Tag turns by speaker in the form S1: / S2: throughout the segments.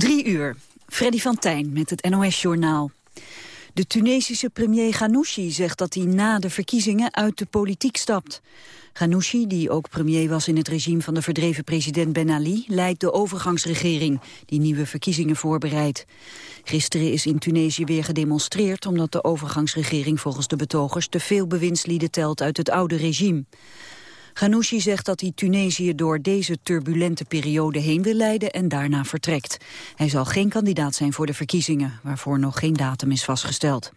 S1: Drie uur. Freddy van Tijn met het NOS-journaal. De Tunesische premier Ghanouchi zegt dat hij na de verkiezingen uit de politiek stapt. Ghanouchi, die ook premier was in het regime van de verdreven president Ben Ali, leidt de overgangsregering, die nieuwe verkiezingen voorbereidt. Gisteren is in Tunesië weer gedemonstreerd omdat de overgangsregering volgens de betogers te veel bewindslieden telt uit het oude regime. Ghanouchi zegt dat hij Tunesië door deze turbulente periode heen wil leiden en daarna vertrekt. Hij zal geen kandidaat zijn voor de verkiezingen, waarvoor nog geen datum is vastgesteld.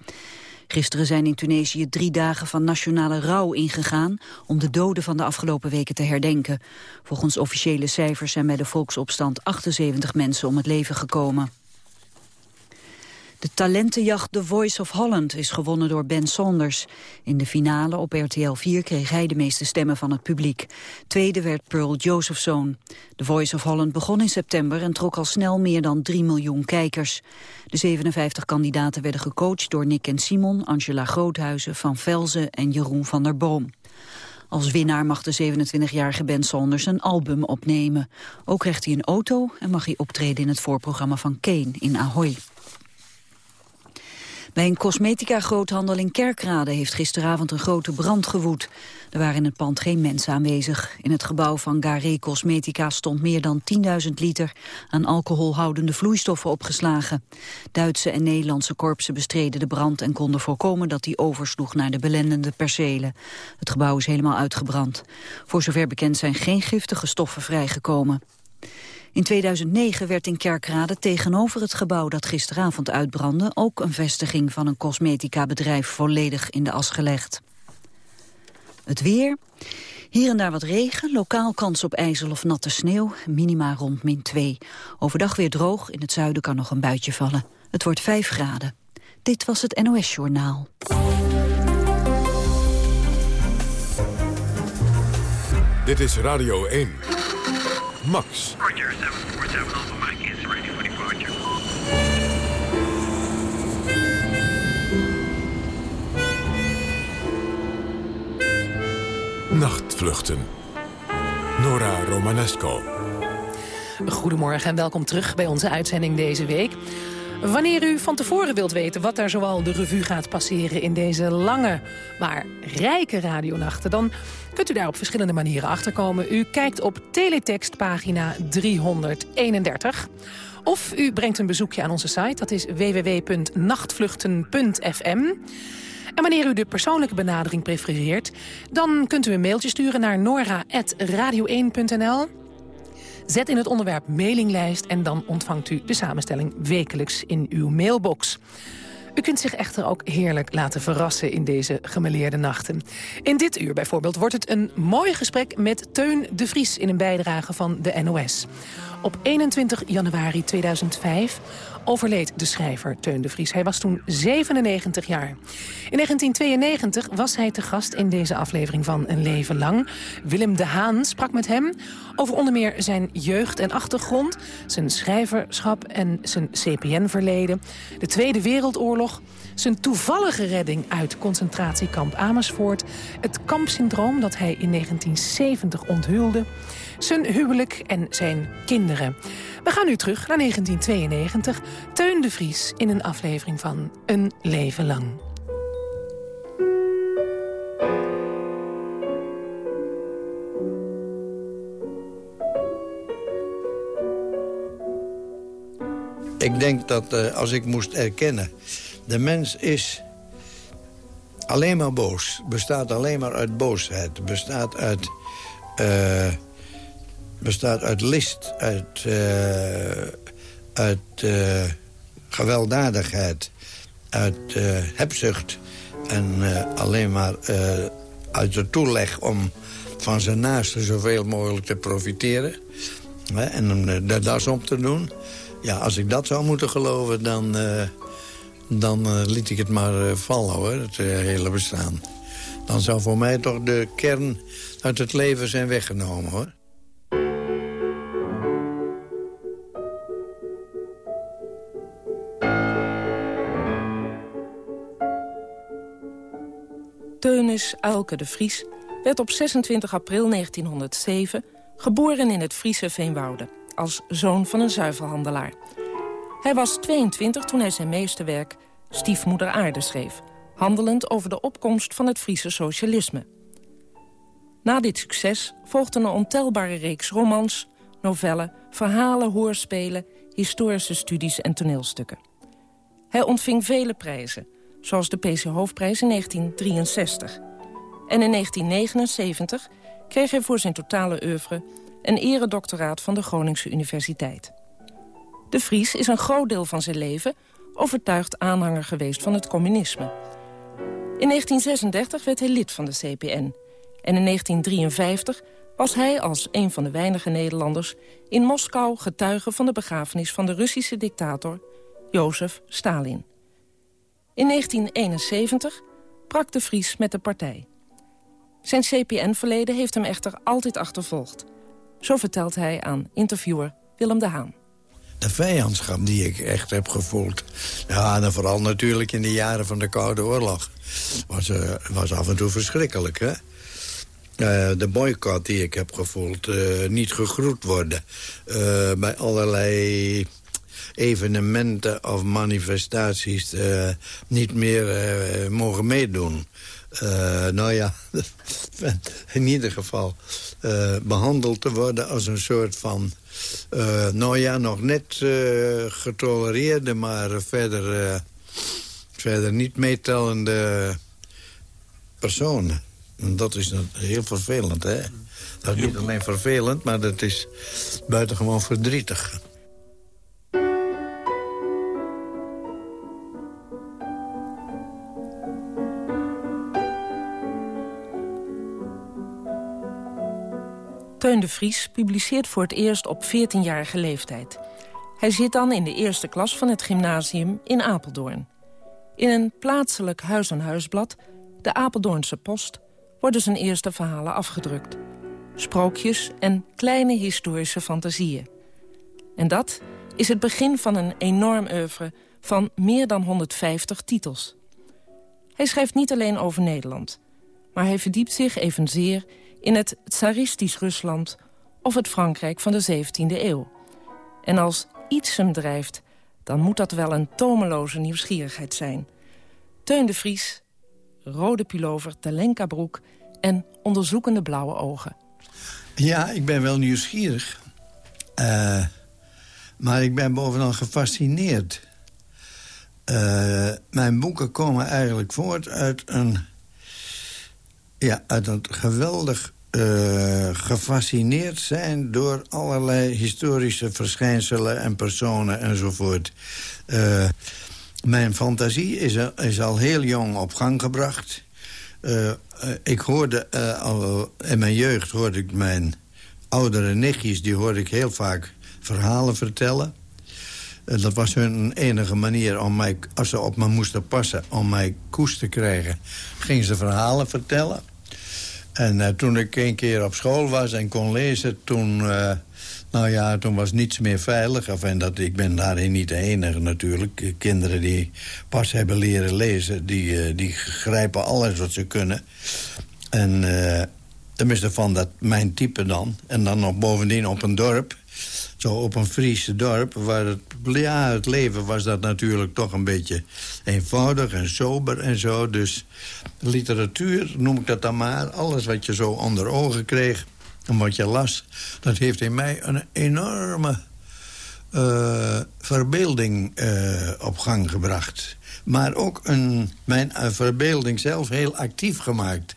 S1: Gisteren zijn in Tunesië drie dagen van nationale rouw ingegaan om de doden van de afgelopen weken te herdenken. Volgens officiële cijfers zijn bij de volksopstand 78 mensen om het leven gekomen. De talentenjacht The Voice of Holland is gewonnen door Ben Saunders. In de finale op RTL 4 kreeg hij de meeste stemmen van het publiek. Tweede werd Pearl Josephson. The Voice of Holland begon in september en trok al snel meer dan 3 miljoen kijkers. De 57 kandidaten werden gecoacht door Nick en Simon, Angela Groothuizen, Van Velzen en Jeroen van der Boom. Als winnaar mag de 27-jarige Ben Saunders een album opnemen. Ook krijgt hij een auto en mag hij optreden in het voorprogramma van Kane in Ahoy. Bij een cosmetica-groothandel in Kerkrade heeft gisteravond een grote brand gewoed. Er waren in het pand geen mensen aanwezig. In het gebouw van Garé Cosmetica stond meer dan 10.000 liter aan alcoholhoudende vloeistoffen opgeslagen. Duitse en Nederlandse korpsen bestreden de brand en konden voorkomen dat die oversloeg naar de belendende percelen. Het gebouw is helemaal uitgebrand. Voor zover bekend zijn geen giftige stoffen vrijgekomen. In 2009 werd in Kerkrade tegenover het gebouw dat gisteravond uitbrandde... ook een vestiging van een cosmetica-bedrijf volledig in de as gelegd. Het weer. Hier en daar wat regen, lokaal kans op ijzel of natte sneeuw, minima rond min 2. Overdag weer droog, in het zuiden kan nog een buitje vallen. Het wordt 5 graden. Dit was het NOS Journaal.
S2: Dit is Radio 1. Max.
S3: Roger, 747 Alpha Mike is ready for departure.
S2: Nachtvluchten. Nora Romanesco.
S4: Goedemorgen en welkom terug bij onze uitzending deze week. Wanneer u van tevoren wilt weten wat daar zoal de revue gaat passeren... in deze lange, maar rijke radionachten... dan kunt u daar op verschillende manieren achterkomen. U kijkt op teletext pagina 331... Of u brengt een bezoekje aan onze site, dat is www.nachtvluchten.fm. En wanneer u de persoonlijke benadering prefereert... dan kunt u een mailtje sturen naar nora.radio1.nl... Zet in het onderwerp mailinglijst en dan ontvangt u de samenstelling wekelijks in uw mailbox. U kunt zich echter ook heerlijk laten verrassen in deze gemeleerde nachten. In dit uur bijvoorbeeld wordt het een mooi gesprek met Teun de Vries... in een bijdrage van de NOS. Op 21 januari 2005 overleed de schrijver Teun de Vries. Hij was toen 97 jaar. In 1992 was hij te gast in deze aflevering van Een Leven Lang. Willem de Haan sprak met hem over onder meer zijn jeugd en achtergrond... zijn schrijverschap en zijn CPN-verleden, de Tweede Wereldoorlog... zijn toevallige redding uit concentratiekamp Amersfoort... het kampsyndroom dat hij in 1970 onthulde zijn huwelijk en zijn kinderen. We gaan nu terug naar 1992. Teun de Vries in een aflevering van Een Leven Lang.
S5: Ik denk dat uh, als ik moest erkennen... de mens is alleen maar boos. Bestaat alleen maar uit boosheid. Bestaat uit... Uh, bestaat uit list, uit, uh, uit uh, gewelddadigheid, uit hebzucht... en alleen maar uit de toeleg om van zijn naasten zoveel mogelijk te profiteren... Hè, en om de das om te doen. Ja, als ik dat zou moeten geloven, dan, dan liet ik het maar vallen, hoor, het hele bestaan. Dan zou voor mij toch de kern uit het leven zijn weggenomen, hoor.
S6: Teunis Uilke de Vries werd op 26 april 1907 geboren in het Friese Veenwouden... als zoon van een zuivelhandelaar. Hij was 22 toen hij zijn meesterwerk Stiefmoeder Aarde schreef... handelend over de opkomst van het Friese socialisme. Na dit succes volgde een ontelbare reeks romans, novellen... verhalen, hoorspelen, historische studies en toneelstukken. Hij ontving vele prijzen, zoals de PC Hoofdprijs in 1963. En in 1979 kreeg hij voor zijn totale oeuvre... een eredoctoraat van de Groningse Universiteit. De Vries is een groot deel van zijn leven overtuigd aanhanger geweest van het communisme. In 1936 werd hij lid van de CPN. En in 1953 was hij als een van de weinige Nederlanders... in Moskou getuige van de begrafenis van de Russische dictator Jozef Stalin. In 1971 brak de Vries met de partij. Zijn CPN-verleden heeft hem echter altijd achtervolgd. Zo vertelt hij aan interviewer Willem de Haan
S5: de vijandschap die ik echt heb gevoeld. Ja, en vooral natuurlijk in de jaren van de Koude Oorlog. Was, uh, was af en toe verschrikkelijk, hè? Uh, de boycott die ik heb gevoeld, uh, niet gegroet worden. bij allerlei evenementen of manifestaties niet meer mogen meedoen. nou ja, in ieder geval behandeld te worden als een soort van uh, nou ja, nog net uh, getolereerde, maar verder, uh, verder niet meetellende personen. En dat is heel vervelend, hè? Dat is niet alleen vervelend, maar dat is buitengewoon verdrietig.
S6: Teun de Vries publiceert voor het eerst op 14-jarige leeftijd. Hij zit dan in de eerste klas van het gymnasium in Apeldoorn. In een plaatselijk huis-aan-huisblad, de Apeldoornse Post... worden zijn eerste verhalen afgedrukt. Sprookjes en kleine historische fantasieën. En dat is het begin van een enorm oeuvre van meer dan 150 titels. Hij schrijft niet alleen over Nederland... maar hij verdiept zich evenzeer in het tsaristisch Rusland of het Frankrijk van de 17e eeuw. En als iets hem drijft, dan moet dat wel een tomeloze nieuwsgierigheid zijn. Teun de Vries, rode pullover, telenka broek en onderzoekende blauwe ogen.
S5: Ja, ik ben wel nieuwsgierig. Uh, maar ik ben bovenal gefascineerd. Uh, mijn boeken komen eigenlijk voort uit een ja, uit het geweldig uh, gefascineerd zijn... door allerlei historische verschijnselen en personen enzovoort. Uh, mijn fantasie is, is, al heel jong op gang gebracht. Uh, ik hoorde in mijn jeugd hoorde ik mijn oudere nichtjes... die hoorde ik heel vaak verhalen vertellen. dat was hun enige manier om mij, als ze op me moesten passen... om mij koest te krijgen, gingen ze verhalen vertellen... En uh, toen ik een keer op school was en kon lezen, toen... Uh, nou ja, toen was niets meer veilig. Enfin, dat, ik ben daarin niet de enige natuurlijk. Kinderen die pas hebben leren lezen, die, die grijpen alles wat ze kunnen. En tenminste van dat mijn type dan. En dan nog bovendien op een dorp. Zo op een Friese dorp, waar het, ja, het leven was dat natuurlijk toch een beetje eenvoudig en sober en zo. Dus literatuur, noem ik dat dan maar, alles wat je zo onder ogen kreeg en wat je las... dat heeft in mij een enorme uh, verbeelding uh, op gang gebracht. Maar ook een, mijn uh, verbeelding zelf heel actief gemaakt.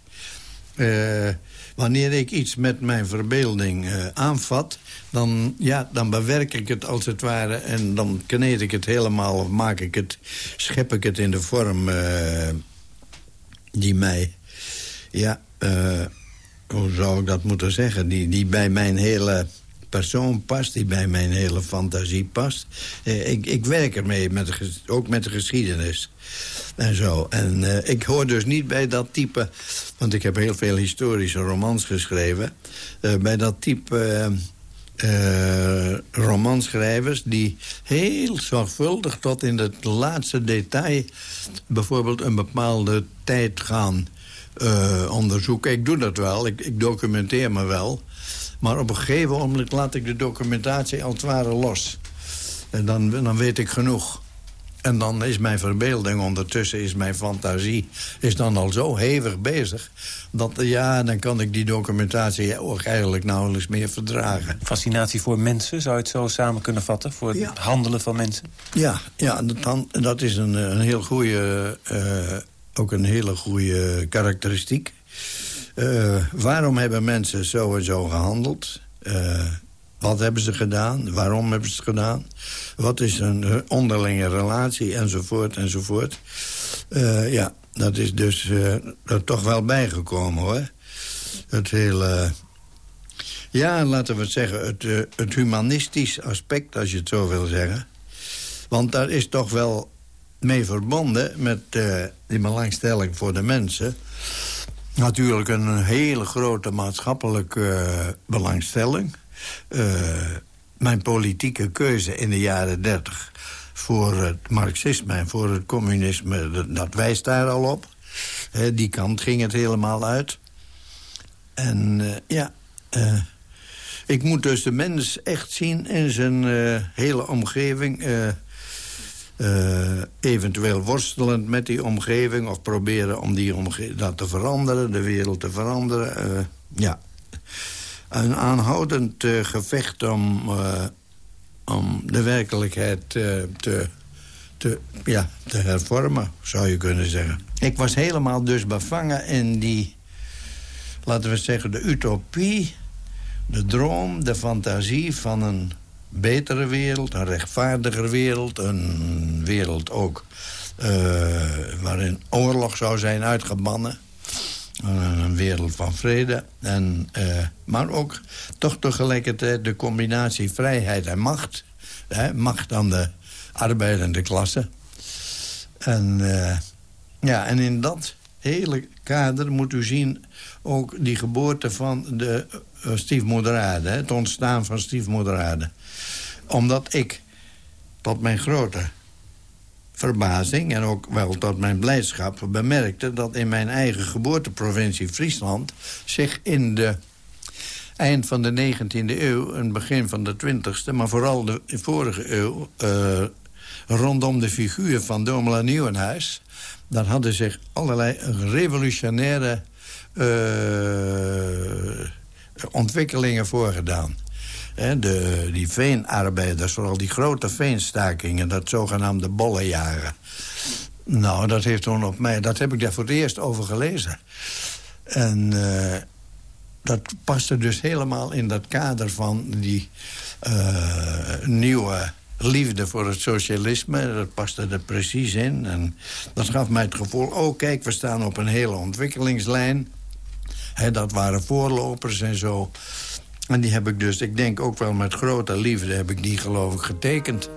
S5: Wanneer ik iets met mijn verbeelding aanvat dan, ja, dan bewerk ik het als het ware... en dan kneed ik het helemaal of maak ik het, schep ik het in de vorm uh, die mij... Ja, uh, hoe zou ik dat moeten zeggen? Die, die bij mijn hele persoon past, die bij mijn hele fantasie past. Uh, ik, ik werk ermee, met ook met de geschiedenis en zo. En uh, ik hoor dus niet bij dat type... want ik heb heel veel historische romans geschreven... Uh, bij dat type romanschrijvers die heel zorgvuldig tot in het laatste detail... bijvoorbeeld een bepaalde tijd gaan onderzoeken. Ik doe dat wel, ik, ik, documenteer me wel. Maar op een gegeven moment laat ik de documentatie als het ware los. En dan, dan weet ik genoeg. En dan is mijn verbeelding ondertussen, is mijn fantasie... is dan al zo hevig bezig... dat ja, dan kan ik die documentatie ook eigenlijk nauwelijks meer verdragen.
S7: Fascinatie voor mensen, zou je het zo samen kunnen vatten? Voor het
S5: Ja.
S7: handelen van mensen?
S5: Ja, ja dat, dat is een, een heel goede... eh, ook een hele goede karakteristiek. Eh, waarom hebben mensen zo en zo gehandeld? Eh, wat hebben ze gedaan? Waarom hebben ze het gedaan? Wat is een onderlinge relatie? Enzovoort, enzovoort. Eh, ja, dat is dus eh, er toch wel bijgekomen, hoor. Het hele... Ja, laten we het zeggen, het, eh, het humanistisch aspect, als je het zo wil zeggen. Want daar is toch wel mee verbonden met eh, die belangstelling voor de mensen. Natuurlijk een hele grote maatschappelijke eh, belangstelling. Eh, mijn politieke keuze in de jaren dertig voor het marxisme en voor het communisme... dat, wijst daar al op. Die kant ging het helemaal uit. En eh, ja... ik moet dus de mens echt zien in zijn hele omgeving. Eh, eventueel worstelend met die omgeving... of proberen om die omge dat te veranderen, de wereld te veranderen. eh, ja. Een aanhoudend eh, gevecht om, om de werkelijkheid te, te, ja, te hervormen, zou je kunnen zeggen. Ik was helemaal dus bevangen in die, laten we zeggen, de utopie de droom, de fantasie van een betere wereld, een rechtvaardiger wereld... een wereld ook eh, waarin oorlog zou zijn uitgebannen. Een wereld van vrede. En, eh, maar ook toch tegelijkertijd de combinatie vrijheid en macht. Hè, macht aan de arbeidende klasse. En, eh, ja, en in dat hele kader moet u zien ook die geboorte van de uh, stiefmoederade. Het ontstaan van stiefmoederade. Omdat ik tot mijn grote verbazing en ook wel tot mijn blijdschap bemerkte... dat in mijn eigen geboorteprovincie Friesland zich in de eind van de 19e eeuw en begin van de 20e... maar vooral de vorige eeuw, eh, rondom de figuur van Domela Nieuwenhuis... daar hadden zich allerlei revolutionaire eh, ontwikkelingen voorgedaan. De, die veenarbeiders, vooral die grote veenstakingen... dat zogenaamde bollenjagen. Nou, dat heeft toen op mij... dat heb ik daar voor het eerst over gelezen. En eh, dat paste dus helemaal in dat kader van die eh, nieuwe liefde voor het socialisme. Dat paste er precies in. En dat gaf mij het gevoel... oh, kijk, we staan op een hele ontwikkelingslijn. Dat waren voorlopers en zo. En die heb ik dus, ik denk ook wel met grote liefde... heb ik die geloof ik getekend.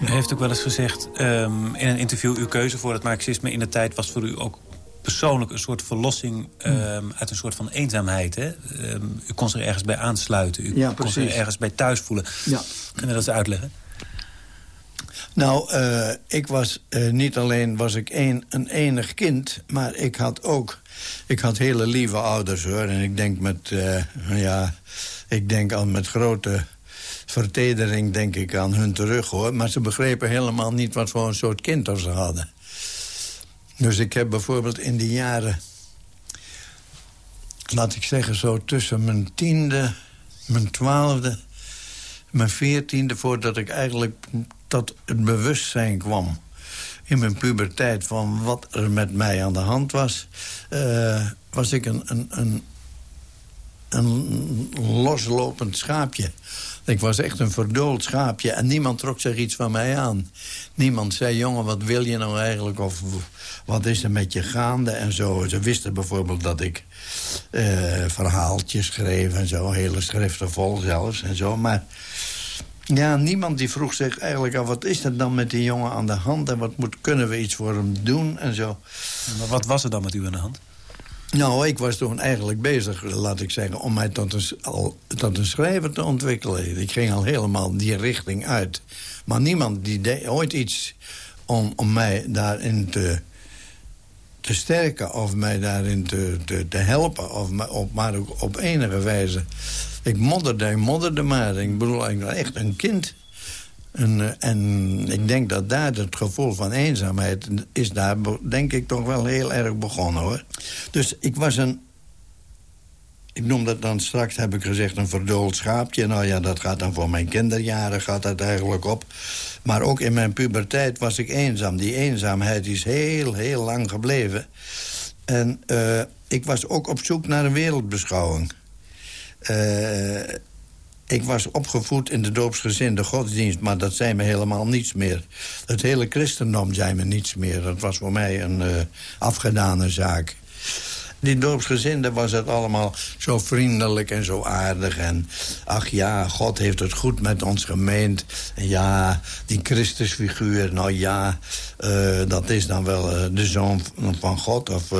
S7: U heeft ook wel eens gezegd ehm, in een interview... uw keuze voor het marxisme in de tijd was voor u ook persoonlijk... een soort verlossing ehm, uit een soort van eenzaamheid. Hè? Ehm, u kon zich ergens bij aansluiten. U
S5: Ja,
S7: kon zich ergens bij thuis voelen.
S5: Ja.
S7: Kun je dat eens uitleggen?
S5: Nou, eh, ik was eh, niet alleen was ik een, een enig kind... maar ik had ook... Ik had hele lieve ouders, hoor. En ik denk met... eh, ja, ik denk al met grote vertedering denk ik aan hun terug, hoor. Maar ze begrepen helemaal niet wat voor een soort kind ze hadden. Dus ik heb bijvoorbeeld in die jaren... laat ik zeggen, zo tussen mijn tiende, mijn twaalfde... mijn veertiende, voordat ik eigenlijk tot het bewustzijn kwam... in mijn puberteit van wat er met mij aan de hand was... eh, was ik een, een, een, een loslopend schaapje. Ik was echt een verdoold schaapje en niemand trok zich iets van mij aan. Niemand zei, jongen, wat wil je nou eigenlijk? Of wat is er met je gaande en zo. Ze wisten bijvoorbeeld dat ik eh, verhaaltjes schreef en zo. Hele schriften vol zelfs en zo. Maar ja, niemand die vroeg zich eigenlijk af... wat is er dan met die jongen aan de hand... en wat moet, kunnen we iets voor hem doen en zo.
S7: Maar wat was er dan met u aan de hand?
S5: Nou, ik was toen eigenlijk bezig, laat ik zeggen... om mij tot een, al, tot een schrijver te ontwikkelen. Ik ging al helemaal die richting uit. Maar niemand die deed ooit iets om, om mij daarin te te sterken of mij daarin te, te, te helpen. Of op, maar ook op enige wijze. Ik modderde en modderde maar. Ik bedoel, ik was echt een kind. En, eh, en ik denk dat daar het gevoel van eenzaamheid... is daar, denk ik, toch wel heel erg begonnen, hoor. Dus ik was een... Ik noem dat dan straks, heb ik gezegd, een verdoold schaapje. Nou ja, dat gaat dan voor mijn kinderjaren, gaat dat eigenlijk op. Maar ook in mijn puberteit was ik eenzaam. Die eenzaamheid is heel, heel lang gebleven. En uh, ik was ook op zoek naar een wereldbeschouwing. Uh, ik was opgevoed in de doopsgezinde godsdienst... maar dat zei me helemaal niets meer. Het hele christendom zei me niets meer. Dat was voor mij een uh, afgedane zaak. Die doopsgezinde was het allemaal zo vriendelijk en zo aardig. En ach ja, God heeft het goed met ons gemeend. En ja, die Christusfiguur, nou ja, uh, dat is dan wel de zoon van God. Of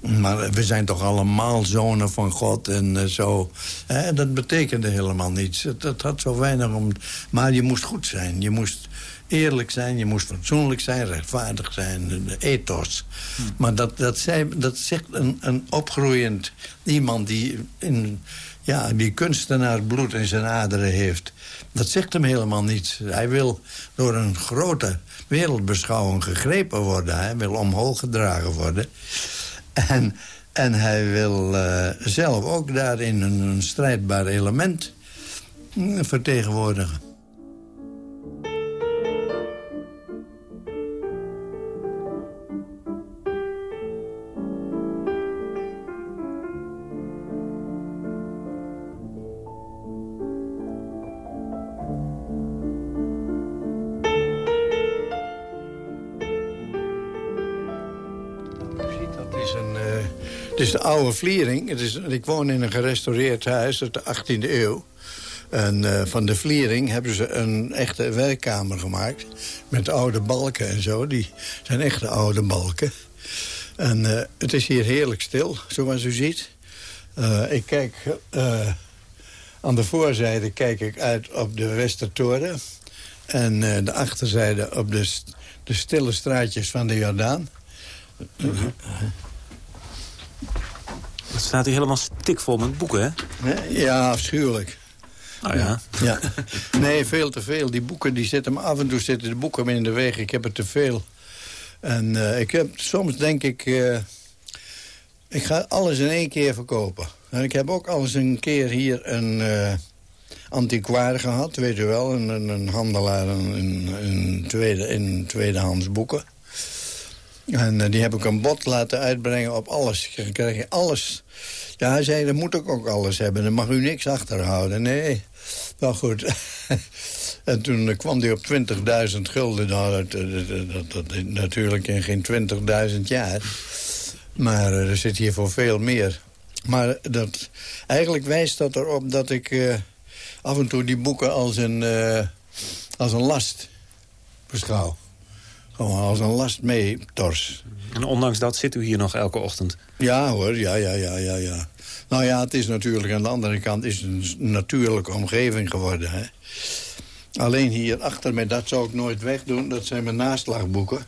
S5: maar we zijn toch allemaal zonen van God en uh, zo. Hè, dat betekende helemaal niets. Het, had zo weinig om... Maar je moest goed zijn. Je moest eerlijk zijn, je moest fatsoenlijk zijn, rechtvaardig zijn, ethos. Hm. Maar dat, dat, zei, dat zegt een, een opgroeiend iemand die, in, ja, die kunstenaarsbloed in zijn aderen heeft. Dat zegt hem helemaal niets. Hij wil door een grote wereldbeschouwing gegrepen worden. Hij wil omhoog gedragen worden. En, en hij wil uh, zelf ook daarin een, een strijdbaar element mm, vertegenwoordigen. Het is de oude Vliering. Het is, ik woon in een gerestaureerd huis uit de 18e eeuw. En uh, van de Vliering hebben ze een echte werkkamer gemaakt. Met oude balken en zo. Die zijn echte oude balken. En uh, het is hier heerlijk stil, zoals u ziet. Uh, ik kijk... aan de voorzijde kijk ik uit op de Westertoren. En de achterzijde op de, de stille straatjes van de Jordaan. -huh.
S7: Het staat hier helemaal stikvol met boeken, hè?
S5: Ja, afschuwelijk.
S7: Oh ja.
S5: ja. Nee, veel te veel. Die boeken die zitten me af en toe zitten de boeken me in de weg. Ik heb er te veel. En uh, ik heb soms denk ik... Uh, ik ga alles in één keer verkopen. En ik heb ook al eens een keer hier een uh, antiquaire gehad, weet u wel. Een, een, een handelaar in, in, tweede, in tweedehands boeken. En uh, die heb ik een bod laten uitbrengen op alles. Dan krijg je alles. Ja, hij zei, dan moet ik ook alles hebben. Dan mag u niks achterhouden. Nee, wel goed. en toen uh, kwam hij op 20.000 gulden. Nou, dat, dat, natuurlijk in geen 20.000 jaar. Maar er zit hier voor veel meer. Maar dat, eigenlijk wijst dat erop dat ik af en toe die boeken als een, als een last beschouw. Gewoon als een last mee, tors.
S7: En ondanks dat zit u hier nog elke ochtend?
S5: Ja hoor, ja, ja, ja, ja, ja. Nou ja, het is natuurlijk aan de andere kant is een natuurlijke omgeving geworden. Hè? Alleen hier achter mij, dat zou ik nooit wegdoen. Dat zijn mijn naslagboeken.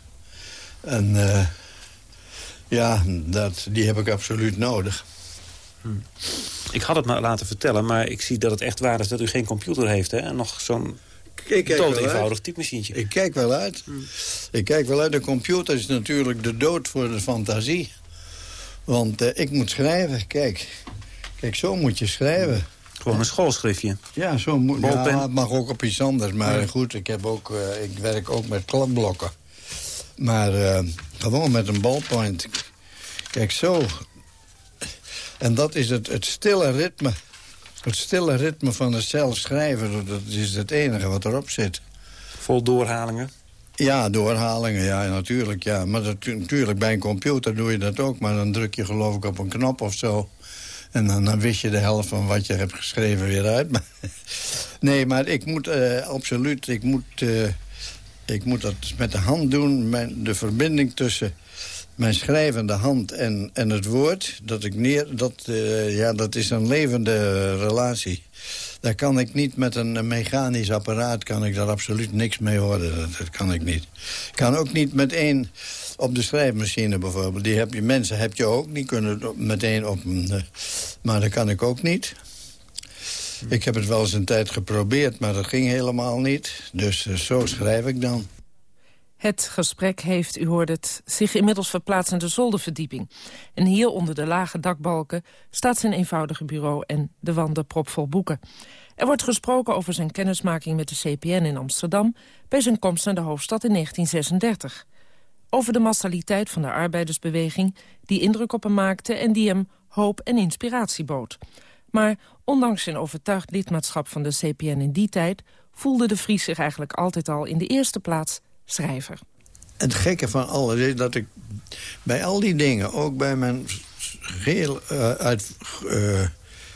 S5: En uh, ja, dat, die heb ik absoluut nodig.
S7: Hm. Ik had het maar laten vertellen, maar ik zie dat het echt waar is dat u geen computer heeft. Hè? En nog zo'n ik kijk Dood eenvoudig typemachientje.
S5: Ik kijk wel uit. Hmm. Ik kijk wel uit. De computer is natuurlijk de dood voor de fantasie. Want uh, ik moet schrijven. Kijk. Kijk, zo moet je schrijven.
S7: Gewoon een schoolschriftje.
S5: Ja, zo moet ja, het mag ook op iets anders. Maar ja. goed, ik, heb ook, uh, ik werk ook met kladblokken. Maar uh, gewoon met een ballpoint. Kijk, zo. En dat is het, het stille ritme het stille ritme van het zelf schrijven, dat is het enige wat erop zit.
S7: Vol doorhalingen?
S5: Ja, doorhalingen, ja, natuurlijk. Ja. Maar dat, natuurlijk, bij een computer doe je dat ook. Maar dan druk je geloof ik op een knop of zo. En dan, dan wist je de helft van wat je hebt geschreven weer uit. nee, maar ik moet uh, absoluut... Ik moet, uh, ik moet dat met de hand doen. Mijn, de verbinding tussen mijn schrijvende hand en, en het woord dat ik neer... Dat, uh, ja, dat is een levende relatie. daar kan ik niet met een mechanisch apparaat... kan ik daar absoluut niks mee horen. Dat, kan ik niet. Kan ook niet met één op de schrijfmachine bijvoorbeeld. Die heb je, mensen heb je ook, die kunnen meteen op... Een, maar dat kan ik ook niet. Ik heb het wel eens een tijd geprobeerd, maar dat ging helemaal niet. Dus eh, zo schrijf ik dan.
S6: Het gesprek heeft, u hoort het, zich inmiddels verplaatst in de zolderverdieping. En hier onder de lage dakbalken staat zijn eenvoudige bureau en de wanden propvol boeken. Er wordt gesproken over zijn kennismaking met de CPN in Amsterdam... bij zijn komst naar de hoofdstad in 1936. Over de massaliteit van de arbeidersbeweging die indruk op hem maakte... en die hem hoop en inspiratie bood. Maar ondanks zijn overtuigd lidmaatschap van de CPN in die tijd... voelde de Vries zich eigenlijk altijd al in de eerste plaats schrijver.
S5: Het gekke van alles is dat ik bij al die dingen... ook bij mijn geheel uh, uit, uh,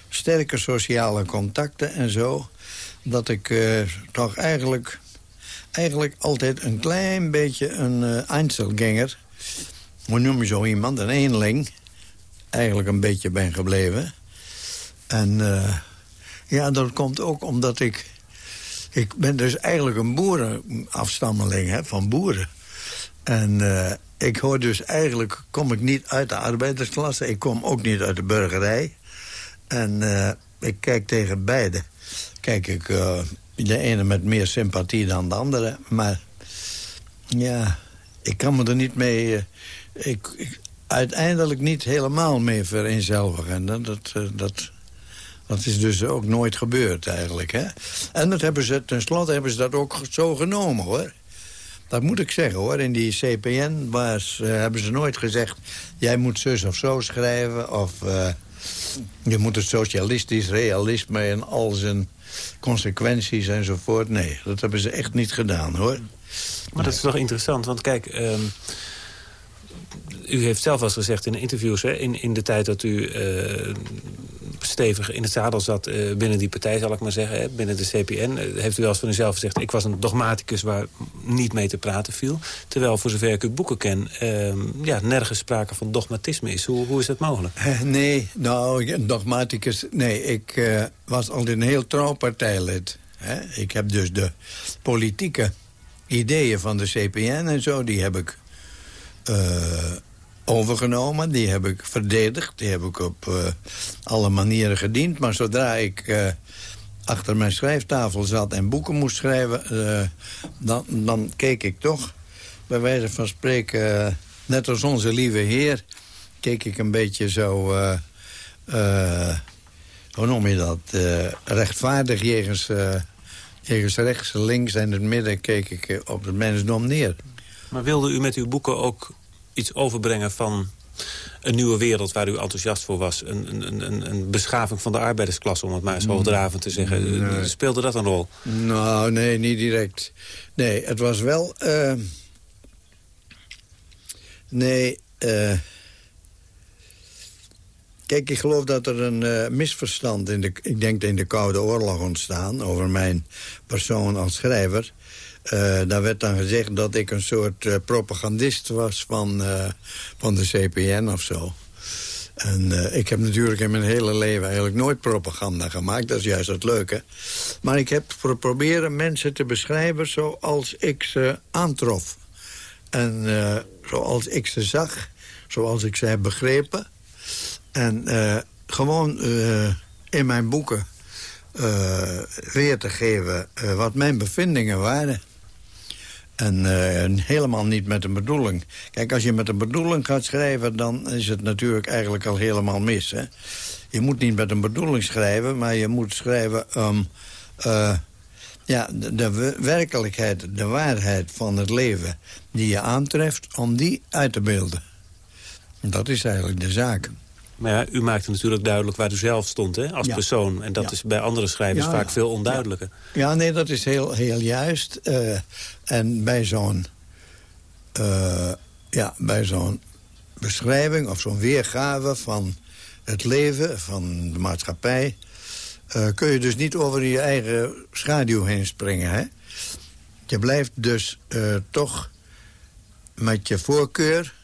S5: sterke sociale contacten en zo... dat ik uh, toch eigenlijk, eigenlijk altijd een klein beetje een uh, Einzelganger... hoe noem je zo iemand, een eenling... eigenlijk een beetje ben gebleven... En ja, dat komt ook omdat ik... Ik ben dus eigenlijk een boerenafstammeling hè, van boeren. En uh, ik hoor dus eigenlijk... kom ik niet uit de arbeidersklasse. Ik kom ook niet uit de burgerij. En uh, ik kijk tegen beide. Kijk ik de ene met meer sympathie dan de andere. Maar ja, ik kan me er niet mee... ik, ik, uiteindelijk niet helemaal mee vereenzelvigen. Dat, dat, dat, is dus ook nooit gebeurd eigenlijk. Hè? En dat hebben ze, tenslotte hebben ze dat ook zo genomen hoor. Dat moet ik zeggen hoor. In die CPN was, uh, hebben ze nooit gezegd... jij moet zus of zo schrijven. Of uh, je moet het socialistisch realisme en al zijn consequenties enzovoort. Nee, dat hebben ze echt niet gedaan hoor.
S7: Maar dat is toch interessant, want kijk... Um u heeft zelf al gezegd in interviews... Hè, in, in de tijd dat u uh, stevig in het zadel zat uh, binnen die partij, zal ik maar zeggen. Hè, binnen de CPN. Uh, heeft u wel eens van uzelf gezegd... ik was een dogmaticus waar niet mee te praten viel. Terwijl, voor zover ik uw boeken ken... ja, nergens sprake van dogmatisme is. Hoe, hoe is dat mogelijk?
S5: nee, nou, dogmaticus... Nee, ik was altijd een heel trouw partijlid. Hè? Ik heb dus de politieke ideeën van de CPN en zo... die heb ik overgenomen. Die heb ik verdedigd. Die heb ik op uh, alle manieren gediend. Maar zodra ik uh, achter mijn schrijftafel zat en boeken moest schrijven... Uh, dan, dan keek ik toch, bij wijze van spreken... net als onze lieve heer, keek ik een beetje zo... hoe noem je dat? rechtvaardig jegens, jegens rechts, links en het midden... keek ik op het mensdom neer.
S7: Maar wilde u met uw boeken ook iets overbrengen van een nieuwe wereld waar u enthousiast voor was. Een, een, een beschaving van de arbeidersklasse, om het maar eens hoogdravend te zeggen. Nee. Speelde dat een rol?
S5: Nou, nee, niet direct. Nee, het was wel... Uh... Nee, uh... Kijk, ik geloof dat er een uh, misverstand in de, ik denk in de Koude Oorlog ontstaan... over mijn persoon als schrijver. Uh, daar werd dan gezegd dat ik een soort uh, propagandist was van, uh, van de CPN of zo. En ik heb natuurlijk in mijn hele leven eigenlijk nooit propaganda gemaakt. Dat is juist het leuke. Maar ik heb proberen mensen te beschrijven zoals ik ze aantrof. En zoals ik ze zag. Zoals ik ze heb begrepen. En gewoon in mijn boeken weer te geven wat mijn bevindingen waren. En uh, helemaal niet met een bedoeling. Kijk, als je met een bedoeling gaat schrijven... dan is het natuurlijk eigenlijk al helemaal mis. Hè? Je moet niet met een bedoeling schrijven... maar je moet schrijven um, uh, ja, de, de, werkelijkheid, de waarheid van het leven... die je aantreft, om die uit te beelden. Dat is eigenlijk de zaak.
S7: Maar ja, u maakte natuurlijk duidelijk waar u zelf stond hè, als persoon. En dat is bij andere schrijvers vaak veel onduidelijker.
S5: Ja, nee, dat is heel, heel juist. Uh, en bij zo'n uh, ja, bij zo'n beschrijving of zo'n weergave van het leven, van de maatschappij... Uh, kun je dus niet over je eigen schaduw heen springen. Hè? Je blijft dus toch met je voorkeur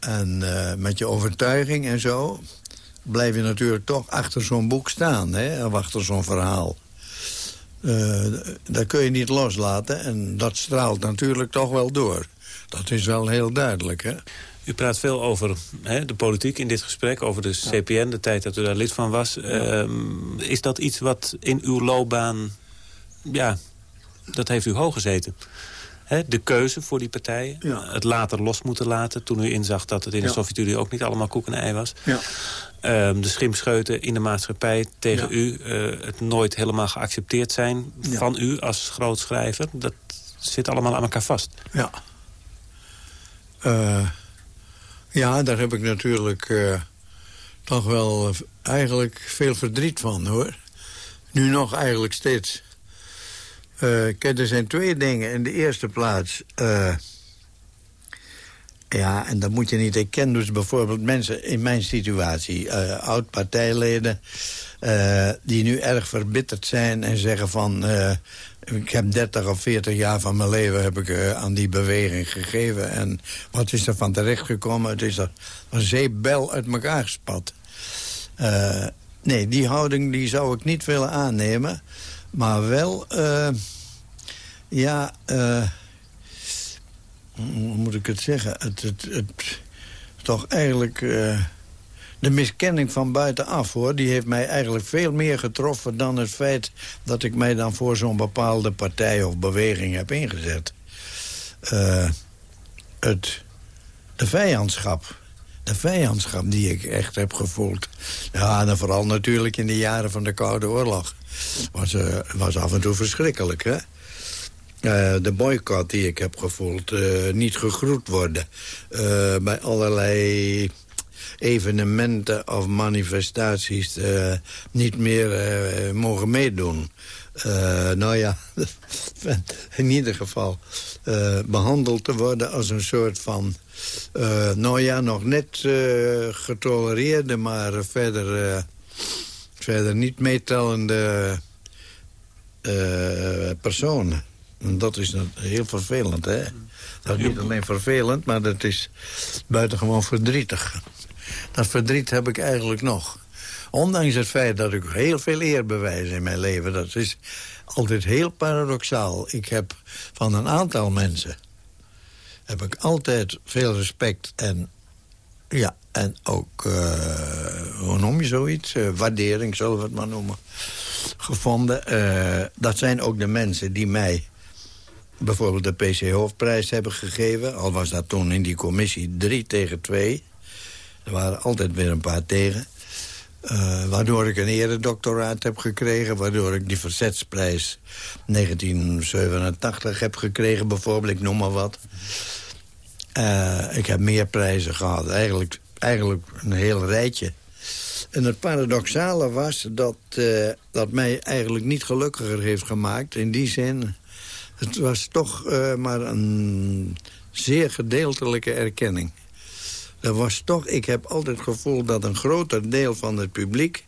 S5: en uh, met je overtuiging en zo... blijf je natuurlijk toch achter zo'n boek staan. Hè? Of achter zo'n verhaal. Uh, dat kun je niet loslaten. En dat straalt natuurlijk toch wel door. Dat is wel heel duidelijk, hè?
S7: U praat veel over hè, de politiek in dit gesprek, over de CPN, de tijd dat u daar lid van was. Ehm, is dat iets wat in uw loopbaan, ja, dat heeft u hoog gezeten? Hè, de keuze voor die partijen, het later los moeten laten... toen u inzag dat het in de Sovjet-Unie ook niet allemaal koek en ei was. Ja. Ehm, de schimpscheuten in de maatschappij tegen u... Uh, het nooit helemaal geaccepteerd zijn van u als grootschrijver... dat zit allemaal aan elkaar vast.
S5: Ja. Uh, ja, daar heb ik natuurlijk uh, toch wel eigenlijk veel verdriet van, hoor. Nu nog eigenlijk steeds. Kijk, er zijn twee dingen. In de eerste plaats... Ja, en dat moet je niet. Ken dus bijvoorbeeld mensen in mijn situatie, uh, oud-partijleden... Die nu erg verbitterd zijn en zeggen van... Ik heb 30 of 40 jaar van mijn leven heb ik, aan die beweging gegeven. En wat is er van terechtgekomen? Het is een zeepbel uit elkaar gespat. nee, die houding die zou ik niet willen aannemen. Maar wel, ja hoe moet ik het zeggen? Het, het, toch eigenlijk... Uh, de miskenning van buitenaf, hoor... die heeft mij eigenlijk veel meer getroffen dan het feit... dat ik mij dan voor zo'n bepaalde partij of beweging heb ingezet. Uh, het, de vijandschap. De vijandschap die ik echt heb gevoeld. Ja, en vooral natuurlijk in de jaren van de Koude Oorlog. Was, uh, was af en toe verschrikkelijk, hè? Uh, de boycott die ik heb gevoeld, uh, niet gegroet worden. Bij allerlei evenementen of manifestaties niet meer mogen meedoen. nou ja, in ieder geval behandeld te worden als een soort van... nou ja, nog net getolereerde, maar verder, verder niet meetellende personen. En dat is heel vervelend, hè? Dat is niet alleen vervelend, maar dat is buitengewoon verdrietig. Dat verdriet heb ik eigenlijk nog. Ondanks het feit dat ik heel veel eer bewijs in mijn leven. Dat is altijd heel paradoxaal. Ik heb van een aantal mensen... heb ik altijd veel respect en... Ja, en ook, uh, hoe noem je zoiets? Uh, waardering, zullen we het maar noemen. Gevonden. Uh, dat zijn ook de mensen die mij bijvoorbeeld de PC Hoofdprijs hebben gegeven. Al was dat toen in die commissie drie tegen twee. Er waren altijd weer een paar tegen. Waardoor ik een eredoctoraat heb gekregen. Waardoor ik die verzetsprijs 1987 heb gekregen, bijvoorbeeld. Ik noem maar wat. Ik heb meer prijzen gehad. Eigenlijk, eigenlijk een heel rijtje. En het paradoxale was dat uh, dat mij eigenlijk niet gelukkiger heeft gemaakt. In die zin het was toch uh, maar een zeer gedeeltelijke erkenning. Er was toch, ik heb altijd het gevoel dat een groter deel van het publiek...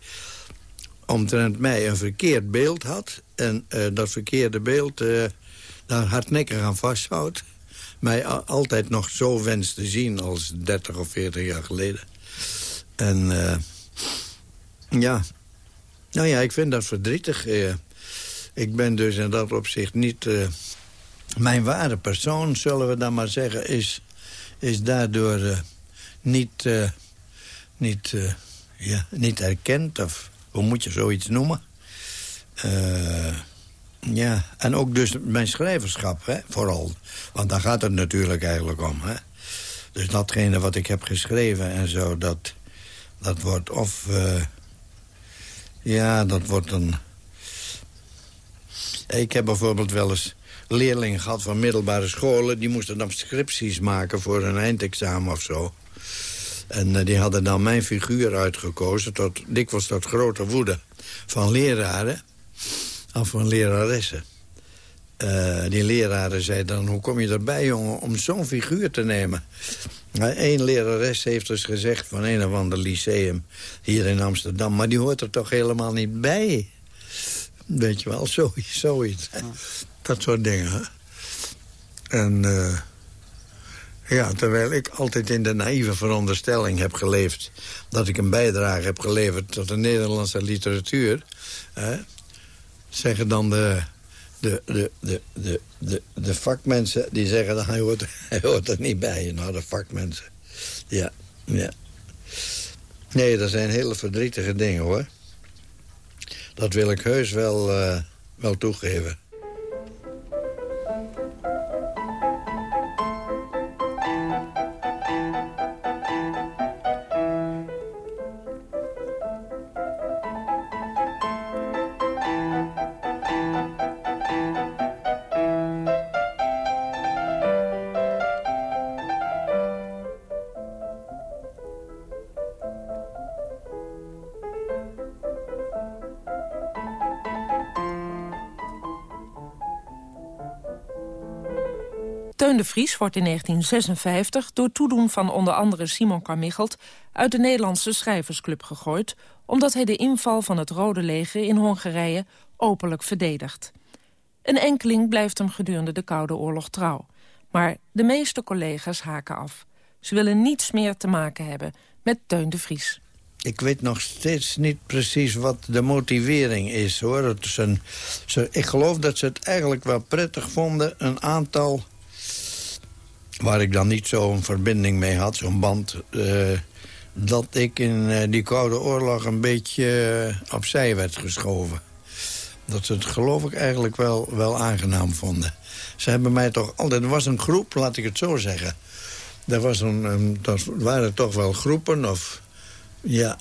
S5: omtrent mij een verkeerd beeld had. En uh, dat verkeerde beeld daar hardnekkig aan vasthoudt. Mij altijd nog zo wens te zien als 30 of 40 jaar geleden. En ja, nou ja, ik vind dat verdrietig ik ben dus in dat opzicht niet... Uh, mijn ware persoon, zullen we dan maar zeggen... is, is daardoor niet, niet, ja, niet erkend. Of hoe moet je zoiets noemen? Ja, en ook dus mijn schrijverschap, hè, vooral. Want daar gaat het natuurlijk eigenlijk om, hè. Dus datgene wat ik heb geschreven en zo, dat, dat wordt of... ja, dat wordt een ik heb bijvoorbeeld wel eens leerlingen gehad van middelbare scholen... die moesten dan scripties maken voor een eindexamen of zo. En uh, die hadden dan mijn figuur uitgekozen... Tot, dikwijls tot grote woede van leraren of van leraressen. Uh, die leraren zeiden dan, hoe kom je erbij, jongen, om zo'n figuur te nemen? Eén nou, lerares heeft dus gezegd van een of ander lyceum hier in Amsterdam... maar die hoort er toch helemaal niet bij? Weet je wel, zoiets. zoiets. Dat soort dingen. En uh, Ja, terwijl ik altijd in de naïeve veronderstelling heb geleefd... dat ik een bijdrage heb geleverd tot de Nederlandse literatuur... Hè, zeggen dan de, de, de, de, de, de, de vakmensen... die zeggen dat hij hoort, hij hoort er niet bij. Nou, de vakmensen. Ja, ja. Nee, dat zijn hele verdrietige dingen, hoor. Dat wil ik heus wel, uh, wel toegeven.
S6: Vries wordt in 1956 door toedoen van onder andere Simon Carmichelt... uit de Nederlandse Schrijversclub gegooid... omdat hij de inval van het Rode Leger in Hongarije openlijk verdedigt. Een enkeling blijft hem gedurende de Koude Oorlog trouw. Maar de meeste collega's haken af. Ze willen niets meer te maken hebben met Teun de Vries.
S5: Ik weet nog steeds niet precies wat de motivering is, hoor. Ze, ik geloof dat ze het eigenlijk wel prettig vonden... een aantal waar ik dan niet zo'n verbinding mee had, zo'n band... Uh, dat ik in uh, die Koude Oorlog een beetje uh, opzij werd geschoven. Dat ze het geloof ik eigenlijk wel, wel aangenaam vonden. Ze hebben mij toch altijd... Er was een groep, laat ik het zo zeggen. Er was een, dat waren toch wel groepen of... Ja,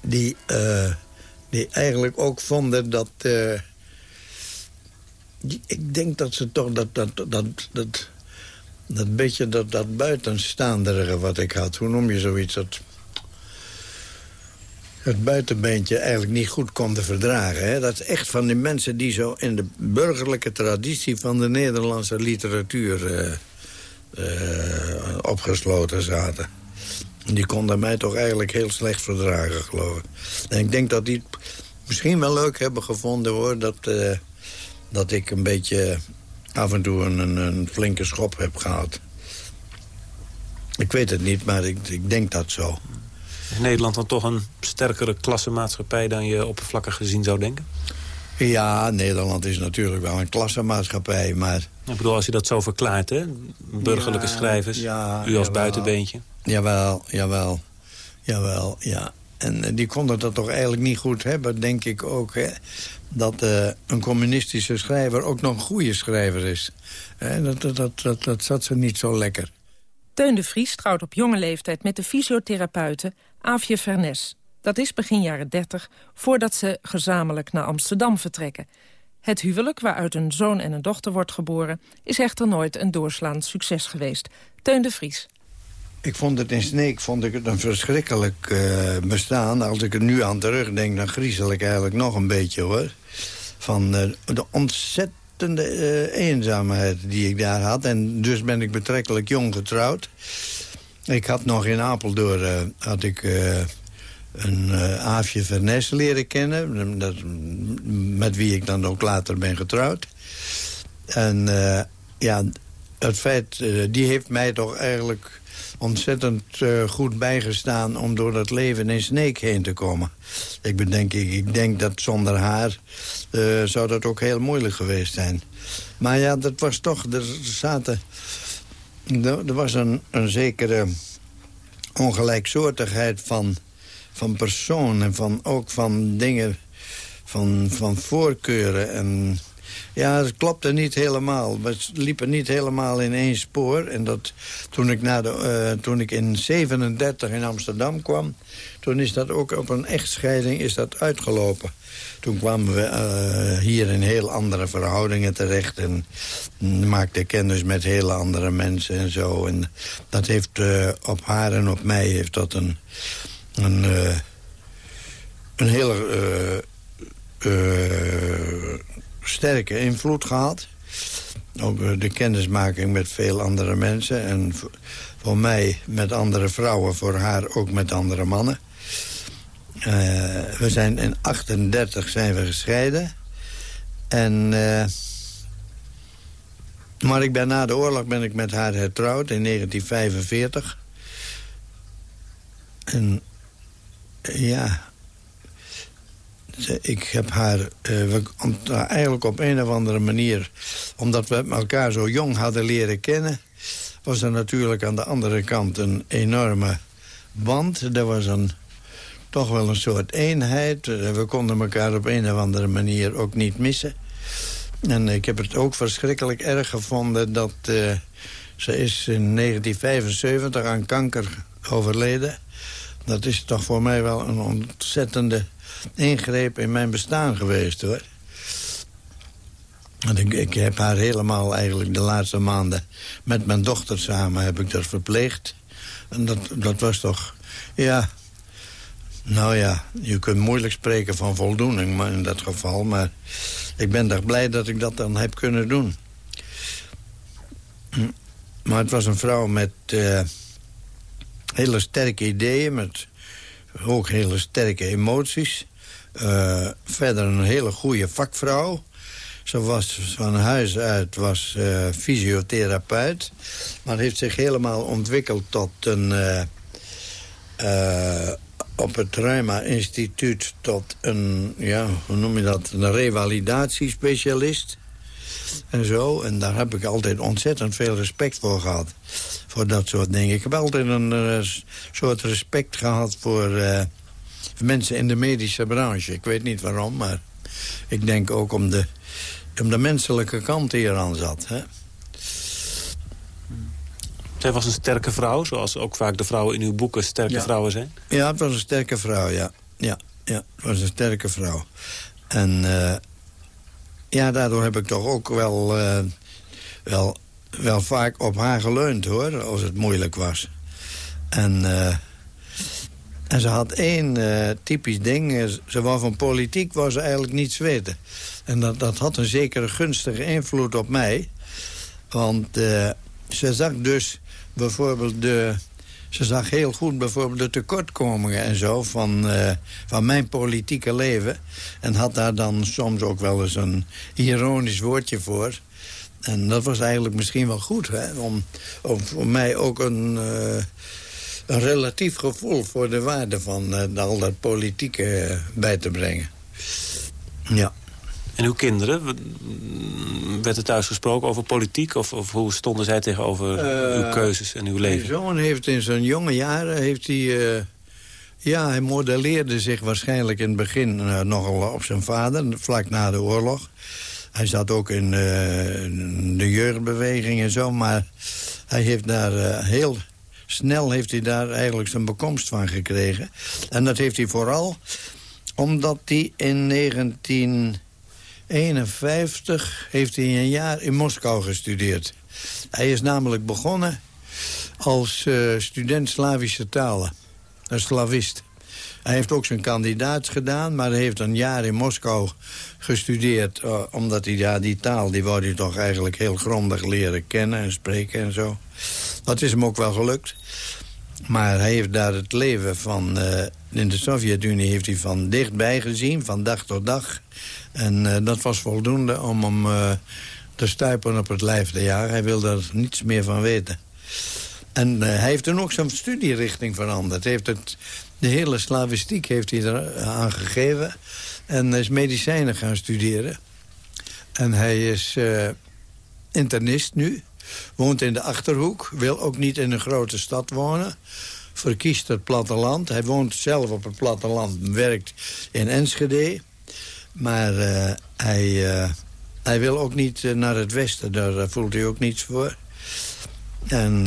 S5: die, die eigenlijk ook vonden dat... Ik denk dat ze toch dat, dat, dat, dat dat beetje dat, dat buitenstaanderige wat ik had. Hoe noem je zoiets? Dat het buitenbeentje eigenlijk niet goed konden verdragen. Hè? Dat is echt van die mensen die zo in de burgerlijke traditie... van de Nederlandse literatuur uh, uh, opgesloten zaten. Die konden mij toch eigenlijk heel slecht verdragen, geloof ik. En ik denk dat die het misschien wel leuk hebben gevonden, hoor... dat, uh, dat ik een beetje af en toe een, een, flinke schop heb gehad. Ik weet het niet, maar ik, ik denk dat zo.
S7: Is Nederland dan toch een sterkere klassenmaatschappij... dan je oppervlakkig gezien zou denken?
S5: Ja, Nederland is natuurlijk wel een klassenmaatschappij, maar...
S7: Ik bedoel, als je dat zo verklaart, hè? Burgerlijke schrijvers, ja, u als jawel, buitenbeentje.
S5: Jawel, jawel, jawel, ja. En eh, die konden dat toch eigenlijk niet goed hebben, denk ik ook. Hè? Dat uh, een communistische schrijver ook nog een goede schrijver is. dat, dat, dat, dat, dat zat ze niet zo lekker.
S6: Teun de Vries trouwt op jonge leeftijd met de fysiotherapeute Aafje Vernes. Dat is begin jaren 30, voordat ze gezamenlijk naar Amsterdam vertrekken. Het huwelijk, waaruit een zoon en een dochter wordt geboren... is echter nooit een doorslaand succes geweest. Teun de Vries.
S5: Ik vond het in Sneek vond ik het een verschrikkelijk uh, bestaan. Als ik er nu aan terugdenk, dan griezel ik eigenlijk nog een beetje, hoor. Van uh, de ontzettende uh, eenzaamheid die ik daar had. En dus ben ik betrekkelijk jong getrouwd. Ik had nog in Apeldoorn had ik, een Aafje Vernes leren kennen. Dat, met wie ik dan ook later ben getrouwd. En ja, het feit, die heeft mij toch eigenlijk ontzettend uh, goed bijgestaan om door dat leven in Sneek heen te komen. Ik, bedenk, ik, ik denk dat zonder haar uh, zou dat ook heel moeilijk geweest zijn. Maar ja, dat was toch... Er zaten... Er, was een, een zekere ongelijksoortigheid van, van persoon... en van, ook van dingen, van, van voorkeuren en ja, dat klopte niet helemaal. We liepen niet helemaal in één spoor. En dat, toen, ik na de, uh, toen ik in 37 in Amsterdam kwam... toen is dat ook op een echtscheiding is dat uitgelopen. Toen kwamen we uh, hier in heel andere verhoudingen terecht... en maakten kennis met hele andere mensen en zo. En dat heeft uh, op haar en op mij heeft dat een... een een hele sterke invloed gehad. Ook eh, de kennismaking met veel andere mensen. En voor mij met andere vrouwen, voor haar ook met andere mannen. Uh, we zijn in 38 zijn we gescheiden. En uh, Maar ik ben na de oorlog ben ik met haar hertrouwd in 1945. En ja, ik heb haar uh, eigenlijk op een of andere manier... omdat we elkaar zo jong hadden leren kennen... was er natuurlijk aan de andere kant een enorme band. Er was een, toch wel een soort eenheid. Eh, we konden elkaar op een of andere manier ook niet missen. En ik heb het ook verschrikkelijk erg gevonden dat... Uh, ze is in 1975 aan kanker overleden. Dat is toch voor mij wel een ontzettende ingreep in mijn bestaan geweest, hoor. Want ik, ik heb haar helemaal eigenlijk de laatste maanden... met mijn dochter samen heb ik dat verpleegd. En dat, dat was toch... Ja, nou ja, je kunt moeilijk spreken van voldoening maar in dat geval. Maar ik ben toch blij dat ik dat dan heb kunnen doen. Maar het was een vrouw met uh, hele sterke ideeën... met ook hele sterke emoties. Uh, verder een hele goede vakvrouw. Ze was van huis uit was, uh, fysiotherapeut. Maar heeft zich helemaal ontwikkeld tot een... Uh, op het Reuma Instituut tot een, ja, hoe noem je dat, een revalidatiespecialist. En zo, en daar heb ik altijd ontzettend veel respect voor gehad. Voor dat soort dingen. Ik heb altijd een soort respect gehad voor mensen in de medische branche. Ik weet niet waarom, maar ik denk ook om de, om de menselijke kant die eraan zat. Hè?
S7: Zij was een sterke vrouw, zoals ook vaak de vrouwen in uw boeken sterke vrouwen zijn?
S5: Ja, het was een sterke vrouw, ja. Ja, ja het was een sterke vrouw. En uh, ja, daardoor heb ik toch ook wel, uh, wel, wel vaak op haar geleund, hoor, als het moeilijk was. En, uh, en ze had één typisch ding. Ze wou van politiek was ze eigenlijk niets weten. En dat, dat had een zekere gunstige invloed op mij. Want ze zag dus bijvoorbeeld de... Ze zag heel goed bijvoorbeeld de tekortkomingen en zo van, van mijn politieke leven. En had daar dan soms ook wel eens een ironisch woordje voor. En dat was eigenlijk misschien wel goed, hè? Om, om voor mij ook een, een relatief gevoel voor de waarde van uh, al dat politieke bij te brengen. Ja.
S7: En uw kinderen, werd er thuis gesproken over politiek? Of, of hoe stonden zij tegenover uh, uw keuzes en uw leven?
S5: Mijn zoon heeft in zijn jonge jaren... Heeft hij, ja, hij modelleerde zich waarschijnlijk in het begin nogal op zijn vader... vlak na de oorlog. Hij zat ook in de jeugdbeweging en zo... maar hij heeft daar heel snel heeft hij daar eigenlijk zijn bekomst van gekregen. En dat heeft hij vooral omdat hij in 19... 51 heeft hij een jaar in Moskou gestudeerd. Hij is namelijk begonnen als uh, student Slavische talen. Een slavist. Hij heeft ook zijn kandidaat gedaan, maar hij heeft een jaar in Moskou gestudeerd. Uh, omdat hij ja, die taal, die wou hij toch eigenlijk heel grondig leren kennen en spreken en zo. Dat is hem ook wel gelukt. Maar hij heeft daar het leven van... Uh, in de Sovjet-Unie heeft hij van dichtbij gezien, van dag tot dag. En uh, dat was voldoende om hem uh, te stuipen op het lijf de jaar. Hij wilde er niets meer van weten. En hij heeft toen ook zijn studierichting veranderd. Heeft het, de hele slavistiek heeft hij er aan gegeven. En is medicijnen gaan studeren. En hij is internist nu. Woont in de Achterhoek. Wil ook niet in een grote stad wonen. Verkiest het platteland. Hij woont zelf op het platteland. Werkt in Enschede. Maar uh, hij, hij wil ook niet naar het westen. Daar voelt hij ook niets voor. En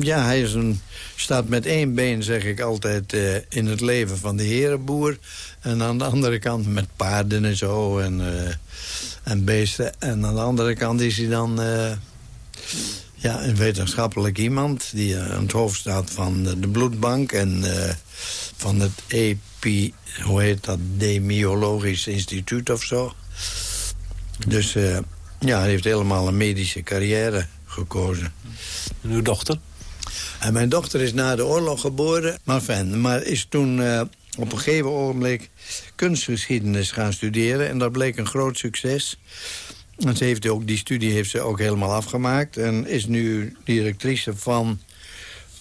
S5: ja, hij is een, staat met één been, zeg ik altijd, in het leven van de herenboer. En aan de andere kant met paarden en zo en, en beesten. En aan de andere kant is hij dan ja, een wetenschappelijk iemand die aan het hoofd staat van de bloedbank... en van het EPI, hoe heet dat, Demiologisch Instituut of zo. Dus ja, hij heeft helemaal een medische carrière gekozen.
S7: En uw dochter?
S5: En mijn dochter is na de oorlog geboren, maar, maar is toen uh, op een gegeven ogenblik kunstgeschiedenis gaan studeren. En dat bleek een groot succes. En ze heeft ook, die studie heeft ze ook helemaal afgemaakt. En is nu directrice van...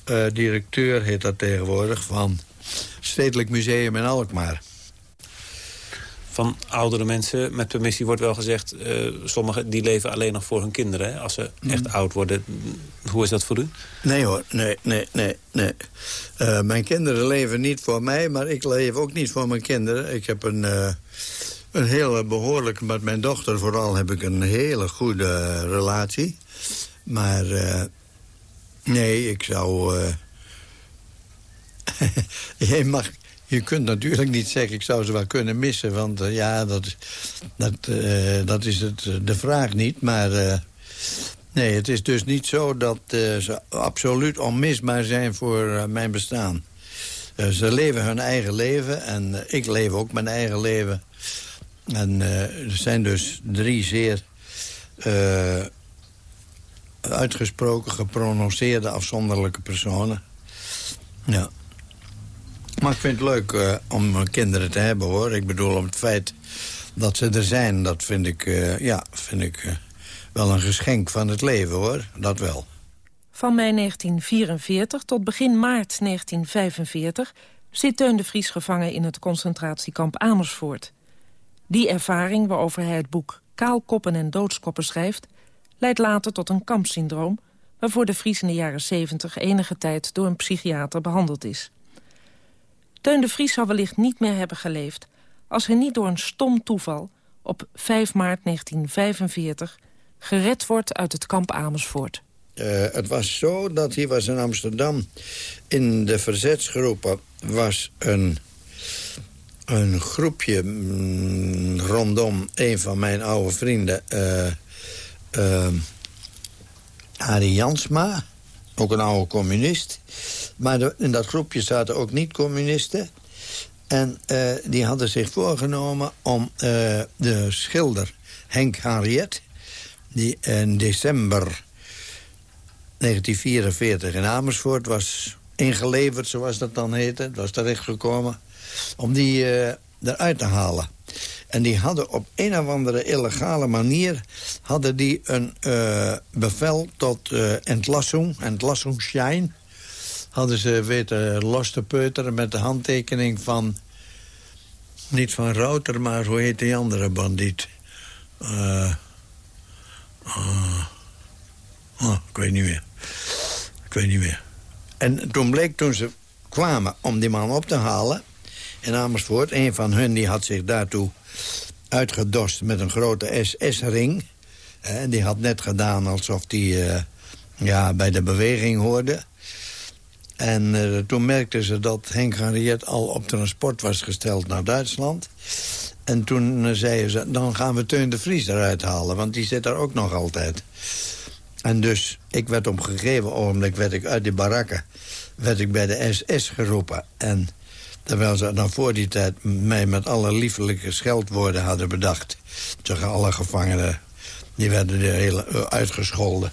S5: Uh, directeur heet dat tegenwoordig, van Stedelijk Museum in Alkmaar
S7: van oudere mensen, met permissie wordt wel gezegd... Uh, sommigen die leven alleen nog voor hun kinderen, hè, als ze echt mm. oud worden. Hoe is dat voor u?
S5: Nee hoor, nee, nee, nee, nee. Uh, mijn kinderen leven niet voor mij, maar ik leef ook niet voor mijn kinderen. Ik heb een, uh, een hele behoorlijke, met mijn dochter vooral heb ik een hele goede relatie. Maar nee, ik zou... je mag je kunt natuurlijk niet zeggen, ik zou ze wel kunnen missen. Want uh, ja, dat, dat, uh, dat is het, eh, de vraag niet. Maar nee, het is dus niet zo dat ze absoluut onmisbaar zijn voor mijn bestaan. ze leven hun eigen leven en ik leef ook mijn eigen leven. En er zijn dus drie zeer uitgesproken, geprononceerde afzonderlijke personen. Ja. Maar ik vind het leuk uh, om kinderen te hebben, hoor. Ik bedoel, om het feit dat ze er zijn, dat vind ik, uh, ja, vind ik uh, wel een geschenk van het leven, hoor. Dat wel.
S6: Van mei 1944 tot begin maart 1945 zit Teun de Vries gevangen in het concentratiekamp Amersfoort. Die ervaring waarover hij het boek Kaalkoppen en Doodskoppen schrijft... leidt later tot een kampsyndroom... waarvoor de Vries in de jaren 70 enige tijd door een psychiater behandeld is. Teun de Vries zou wellicht niet meer hebben geleefd... als hij niet door een stom toeval op 5 maart 1945 gered wordt uit het kamp Amersfoort.
S5: Uh, het was zo dat hij was in Amsterdam. In de verzetsgroepen was een, een groepje mm, rondom een van mijn oude vrienden... Uh, Jansma, ook een oude communist. Maar in dat groepje zaten ook niet-communisten. En uh, die hadden zich voorgenomen om uh, de schilder Henk Harriet... die in december 1944 in Amersfoort was ingeleverd, zoals dat dan heette... het was terechtgekomen, om die uh, eruit te halen. En die hadden op een of andere illegale manier... hadden die een bevel tot uh, entlassung, entlassungsschein... hadden ze weten los te peuteren met de handtekening van... niet van Router, maar hoe heet die andere bandiet? Uh, oh, ik weet niet meer. Ik weet niet meer. En toen bleek toen ze kwamen om die man op te halen in Amersfoort... een van hun die had zich daartoe uitgedost met een grote SS-ring. En die had net gedaan alsof uh, ja, bij de beweging hoorde. En uh, toen merkten ze dat Henk Henriette al op transport was gesteld naar Duitsland. En toen uh, zeiden ze, dan gaan we Teun de Vries eruit halen. Want die zit daar ook nog altijd. En dus, ik werd op een gegeven ogenblik werd ik uit die barakken... werd ik bij de SS geroepen. En Terwijl ze dan voor die tijd mij met alle liefelijke scheldwoorden hadden bedacht. Tegen alle gevangenen, die werden er heel eh, uitgescholden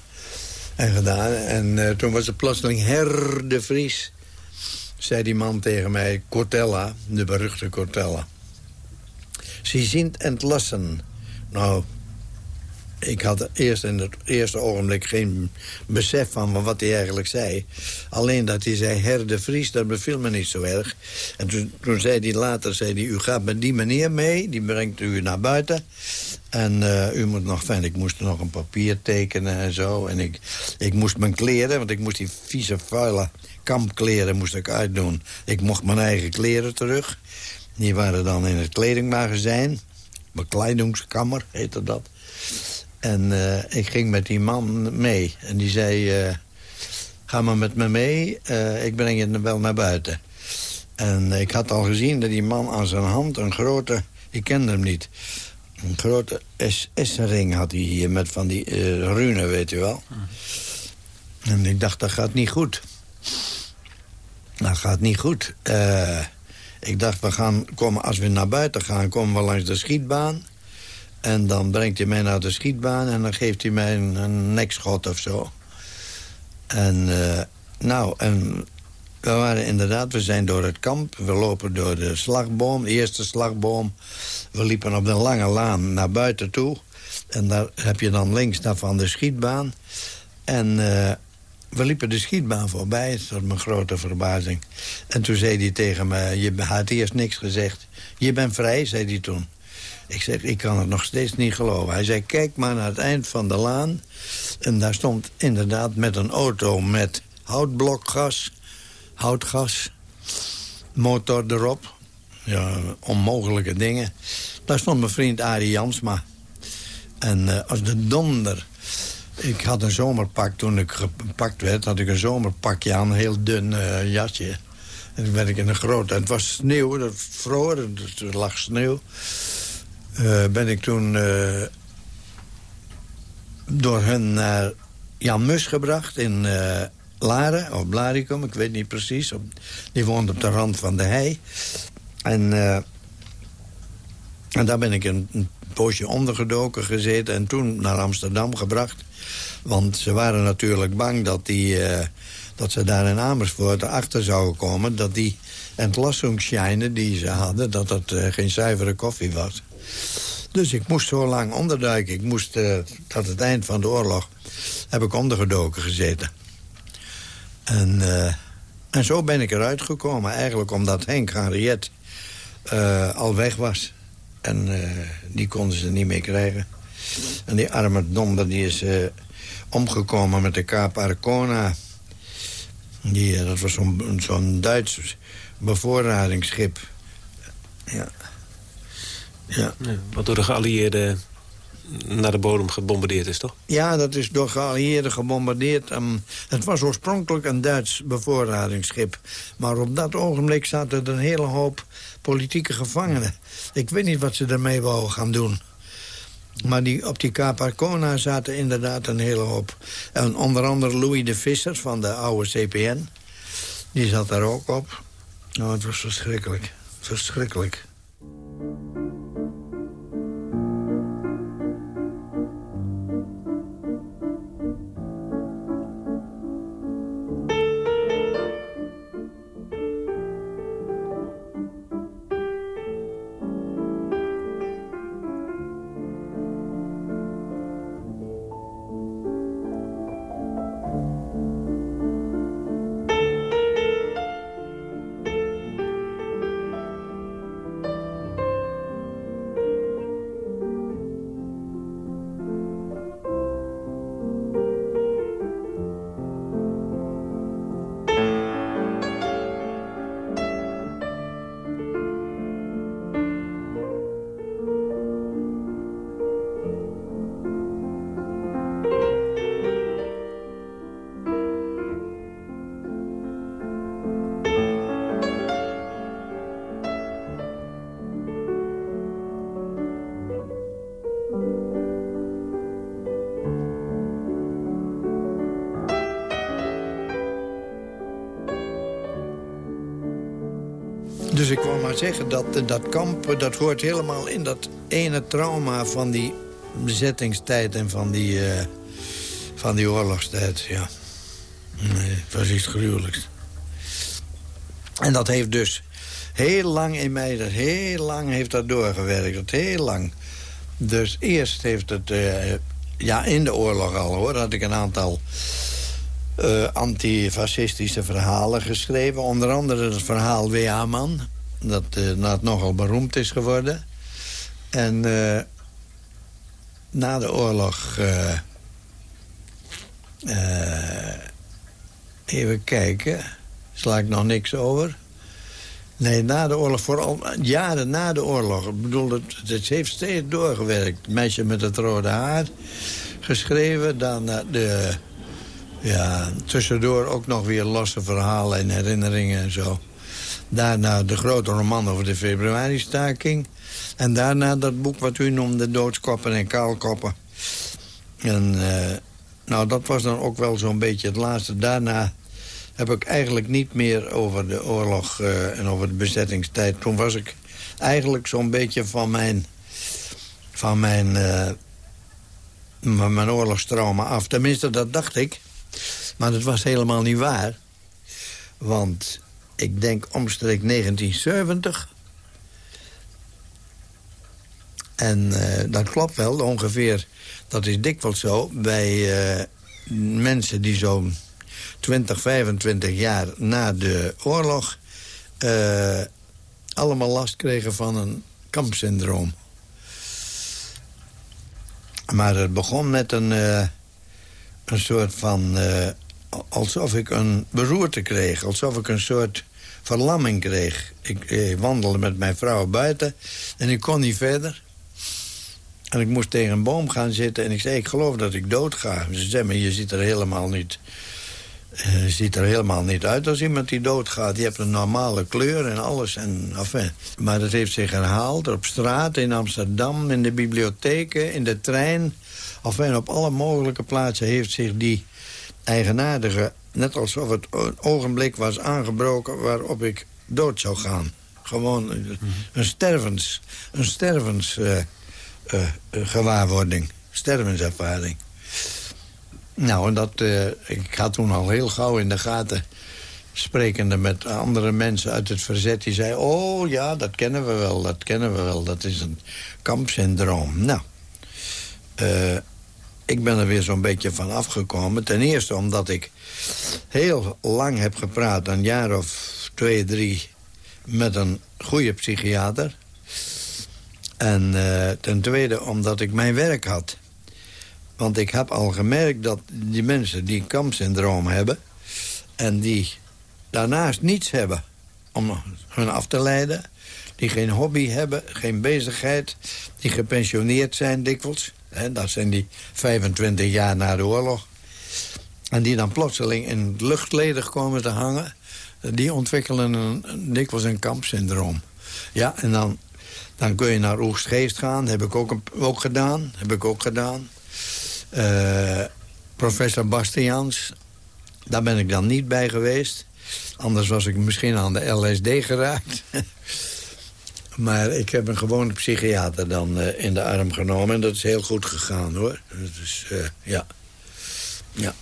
S5: en gedaan. En uh, toen was het plotseling her de Vries. Zei die man tegen mij, Cortella, de beruchte Cortella. Ze zien entlassen. Nou, ik had eerst in het eerste ogenblik geen besef van wat hij eigenlijk zei. Alleen dat hij zei, her de Vries, dat beviel me niet zo erg. En toen, toen zei hij later, zei hij, u gaat met die meneer mee, die brengt u naar buiten. En uh, u moet nog, fijn, ik moest nog een papier tekenen en zo. En ik, ik moest mijn kleren, want ik moest die vieze, vuile kampkleren moest ik uitdoen. Ik mocht mijn eigen kleren terug. Die waren dan in het kledingmagazijn. Bekleidingskammer heette dat. En uh, ik ging met die man mee. En die zei, uh, ga maar met me mee, ik breng je wel naar buiten. En ik had al gezien dat die man aan zijn hand een grote... Ik kende hem niet. Een grote SS-ring had hij hier met van die runen, weet u wel. En ik dacht, dat gaat niet goed. Dat gaat niet goed. ik dacht, we gaan komen, als we naar buiten gaan, komen we langs de schietbaan... En dan brengt hij mij naar de schietbaan en dan geeft hij mij een, nekschot of zo. En uh, nou, en we waren inderdaad, we zijn door het kamp. We lopen door de slagboom, de eerste slagboom. We liepen op de lange laan naar buiten toe. En daar heb je dan links daarvan de schietbaan. En uh, we liepen de schietbaan voorbij, tot mijn grote verbazing. En toen zei hij tegen me, je had eerst niks gezegd. Je bent vrij, zei hij toen. Ik zeg, ik kan het nog steeds niet geloven. Hij zei, kijk maar naar het eind van de laan. En daar stond inderdaad met een auto met houtblokgas, houtgas, motor erop. Ja, onmogelijke dingen. Daar stond mijn vriend Arie Jansma. En uh, als de donder... Ik had een zomerpak, toen ik gepakt werd... had ik een zomerpakje aan, een heel dun uh, jasje. En toen werd ik in een groot... En het was sneeuw, het vroor, er lag sneeuw. Uh, ben ik toen door hun naar Jan Mus gebracht in Laren, of Blaricum, ik weet niet precies. Die woont op de rand van de hei. En, uh, en daar ben ik een, een, poosje ondergedoken gezeten... en toen naar Amsterdam gebracht. Want ze waren natuurlijk bang dat, die, uh, dat ze daar in Amersfoort erachter zouden komen... dat die entlassungsscheinen die ze hadden, dat dat geen zuivere koffie was. Dus ik moest zo lang onderduiken. Ik moest, tot het eind van de oorlog, heb ik ondergedoken gezeten. En, uh, en zo ben ik eruit gekomen. Eigenlijk omdat Henk Henriette uh, al weg was. En die konden ze niet meer krijgen. En die arme donder die is omgekomen met de Kaap Arcona. Die, dat was zo'n Duits bevoorradingsschip. Ja. Ja.
S8: Wat door de geallieerden naar de bodem gebombardeerd is, toch?
S5: Ja, dat is door geallieerden gebombardeerd. Um, het was oorspronkelijk een Duits bevoorradingsschip. Maar op dat ogenblik zaten er een hele hoop politieke gevangenen. Ik weet niet wat ze ermee wouden gaan doen. Maar die, op die Kaap Arcona zaten inderdaad een hele hoop. En onder andere Louis de Visser van de oude CPN. Die zat daar ook op. Nou, het was verschrikkelijk. Verschrikkelijk. Zeggen, dat, dat kamp dat hoort helemaal in dat ene trauma van die bezettingstijd en van die, uh, van die oorlogstijd. Ja. Het was iets gruwelijks. En dat heeft dus heel lang in mij, dat heel lang heeft dat doorgewerkt. Dat heel lang. Dus eerst heeft het, uh, ja, in de oorlog al hoor, had ik een aantal uh, antifascistische verhalen geschreven. Onder andere het verhaal W.A.Man. Dat, uh, dat nogal beroemd is geworden. En uh, na de oorlog... even kijken. Sla ik nog niks over. Nee, na de oorlog, vooral jaren na de oorlog. Ik bedoel, het, het heeft steeds doorgewerkt. Meisje met het rode haar geschreven. Dan de ja, tussendoor ook nog weer losse verhalen en herinneringen en zo. Daarna de grote roman over de februari-staking. En daarna dat boek wat u noemde, Doodskoppen en Kaalkoppen. En uh, nou, dat was dan ook wel zo'n beetje het laatste. Daarna heb ik eigenlijk niet meer over de oorlog uh, en over de bezettingstijd. Toen was ik eigenlijk zo'n beetje van mijn, van mijn, uh, mijn oorlogstrauma af. Tenminste, dat dacht ik. Maar dat was helemaal niet waar. Want ik denk omstreeks 1970... En eh, dat klopt wel, ongeveer. Dat is dikwijls zo bij eh, mensen die zo'n 20, 25 jaar na de oorlog... eh, allemaal last kregen van een kampsyndroom. Maar het begon met een, een soort van... alsof ik een beroerte kreeg. Alsof ik een soort verlamming kreeg. Ik, wandelde met mijn vrouw buiten en ik kon niet verder. En ik moest tegen een boom gaan zitten en ik zei, ik geloof dat ik dood ga. Ze zei, maar je ziet er helemaal niet... je ziet er helemaal niet uit als iemand die doodgaat. Je hebt een normale kleur en alles. En, enfin. Maar dat heeft zich herhaald op straat, in Amsterdam, in de bibliotheken, in de trein. Enfin, op alle mogelijke plaatsen heeft zich die eigenaardige... net alsof het een ogenblik was aangebroken waarop ik dood zou gaan. Gewoon een, een stervens... Een stervens... eh, eh, eh, gewaarwording, stervenservaring. Nou, en dat, ik had toen al heel gauw in de gaten... sprekende met andere mensen uit het verzet... die zeiden, oh ja, dat kennen we wel, dat kennen we wel. Dat is een kampsyndroom. Nou, eh, ik ben er weer zo'n beetje van afgekomen. Ten eerste omdat ik heel lang heb gepraat... een jaar of twee, drie... met een goede psychiater... En eh, ten tweede omdat ik mijn werk had. Want ik heb al gemerkt dat die mensen die kampsyndroom hebben... en die daarnaast niets hebben om hun af te leiden... die geen hobby hebben, geen bezigheid... die gepensioneerd zijn dikwijls... Dat zijn die 25 jaar na de oorlog... en die dan plotseling in het luchtledig komen te hangen... die ontwikkelen een, dikwijls een kampsyndroom. Ja, en dan dan kun je naar Oegstgeest gaan. Heb ik ook, ook gedaan. Heb ik ook gedaan. Eh, professor Bastiaans. Daar ben ik dan niet bij geweest. Anders was ik misschien aan de LSD geraakt. maar ik heb een gewone psychiater dan eh, in de arm genomen. En dat is heel goed gegaan, hoor. Is, eh, ja. Ja.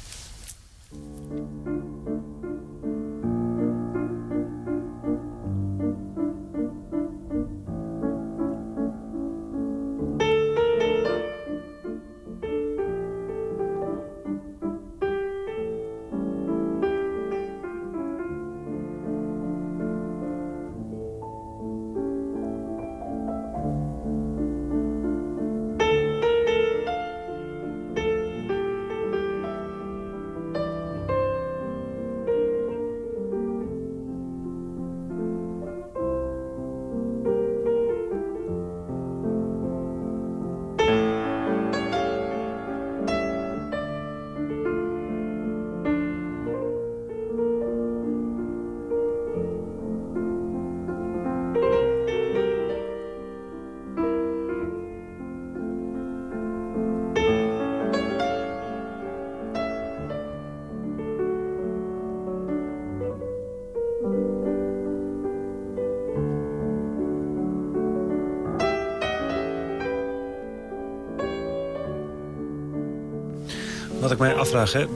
S8: Ik mij afvraag, hè,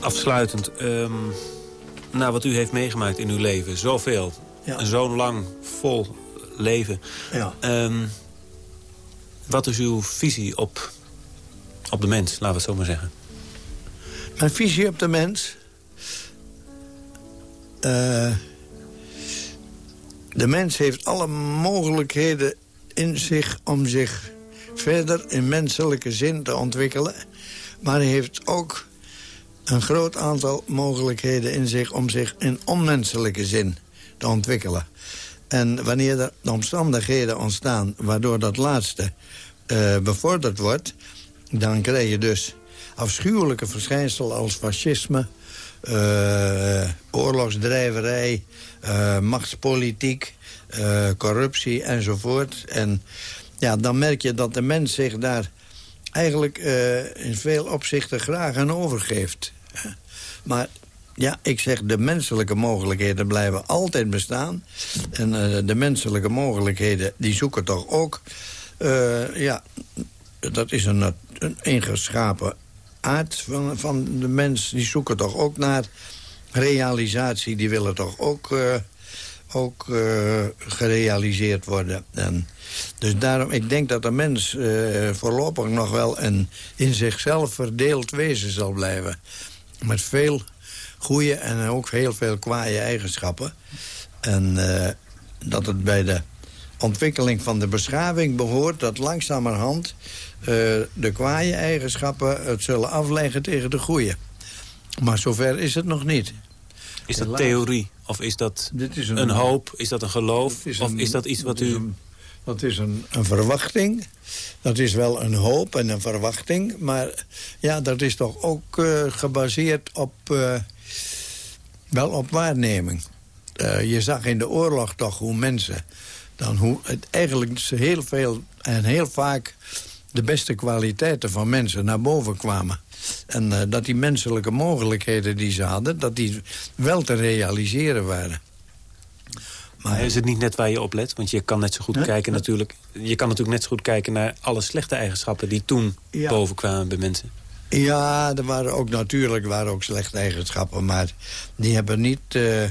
S8: afsluitend... ehm, na wat u heeft meegemaakt in uw leven, zoveel...
S5: Ja.
S8: zo'n lang, vol leven...
S5: Ja.
S8: ehm, wat is uw visie op, op de mens, laten we het zo maar zeggen?
S5: Mijn visie op de mens... Eh, de mens heeft alle mogelijkheden in zich om zich verder in menselijke zin te ontwikkelen. Maar hij heeft ook een groot aantal mogelijkheden in zich om zich in onmenselijke zin te ontwikkelen. En wanneer er de omstandigheden ontstaan waardoor dat laatste eh, bevorderd wordt... dan krijg je dus afschuwelijke verschijnselen als fascisme... eh, oorlogsdrijverij, eh, machtspolitiek, corruptie enzovoort. En ja, dan merk je dat de mens zich daar eigenlijk eh, in veel opzichten graag aan overgeeft. Maar ja, ik zeg, de menselijke mogelijkheden blijven altijd bestaan. En eh, de menselijke mogelijkheden, die zoeken toch ook... eh, ja, dat is een, een ingeschapen aard van, van de mens. Die zoeken toch ook naar realisatie. Die willen toch ook ook eh, gerealiseerd worden. En dus daarom, ik denk dat de mens uh, voorlopig nog wel een in zichzelf verdeeld wezen zal blijven. Met veel goede en ook heel veel kwaaie eigenschappen. En uh, dat het bij de ontwikkeling van de beschaving behoort... dat langzamerhand de kwaaie eigenschappen het zullen afleggen tegen de goede. Maar zover is het nog niet.
S8: Is dat theorie? Of is dat is een, een, hoop? Is dat een geloof?
S5: Is
S8: of
S5: een,
S8: is dat iets wat u...
S5: Een, dat is een, een verwachting. Dat is wel een hoop en een verwachting. Maar ja, dat is toch ook uh, gebaseerd op... Uh, wel op waarneming. Uh, je zag in de oorlog toch hoe mensen... dan hoe het eigenlijk heel veel en heel vaak... de beste kwaliteiten van mensen naar boven kwamen. En uh, dat die menselijke mogelijkheden die ze hadden... dat die wel te realiseren waren.
S8: Maar is het niet net waar je op let? Want je kan net zo goed kijken natuurlijk... Je kan natuurlijk net zo goed kijken naar alle slechte eigenschappen... die toen
S5: Ja.
S8: bovenkwamen bij mensen.
S5: Ja, er waren ook natuurlijk waren ook slechte eigenschappen... maar die hebben niet, eh,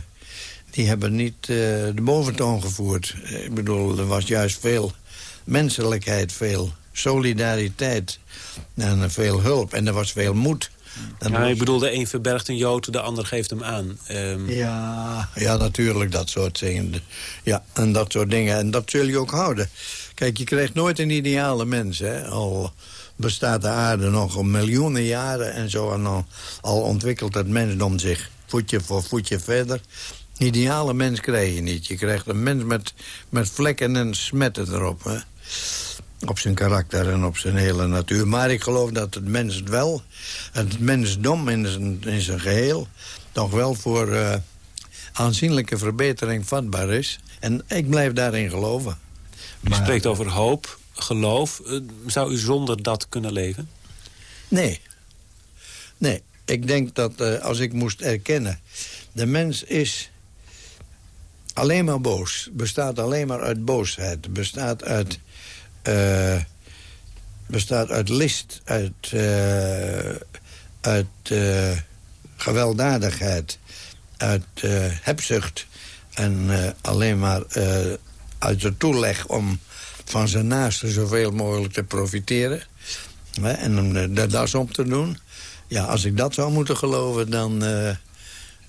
S5: die hebben niet eh, de boventoon gevoerd. Ik bedoel, er was juist veel menselijkheid, veel solidariteit... en veel hulp. En er was veel moed. En er
S8: Ja,
S5: was-
S8: ik bedoel, de een verbergt een jood, de ander geeft hem aan. Ehm,
S5: Ja, ja, natuurlijk, dat soort dingen. Ja, en dat soort dingen. En dat zul je ook houden. Kijk, je krijgt nooit een ideale mens, hè. Al bestaat de aarde nog een miljoenen jaren en zo... en al, al ontwikkelt het mensdom zich voetje voor voetje verder. Een ideale mens krijg je niet. Je krijgt een mens met, met vlekken en smetten erop, hè. Op zijn karakter en op zijn hele natuur. Maar ik geloof dat het mens het wel, het mensdom in zijn, in zijn geheel... toch wel voor eh, aanzienlijke verbetering vatbaar is. En ik blijf daarin geloven.
S8: U spreekt over hoop, geloof. Eh, Zou u zonder dat kunnen leven?
S5: Nee. Nee. Ik denk dat eh, als ik moest erkennen... de mens is alleen maar boos. Bestaat alleen maar uit boosheid. Bestaat uit... eh, bestaat uit list. Uit... eh, uit eh, gewelddadigheid. Uit hebzucht. En alleen maar uit de toeleg om van zijn naasten zoveel mogelijk te profiteren. Hè, en om de, das om te doen. Ja, als ik dat zou moeten geloven, dan,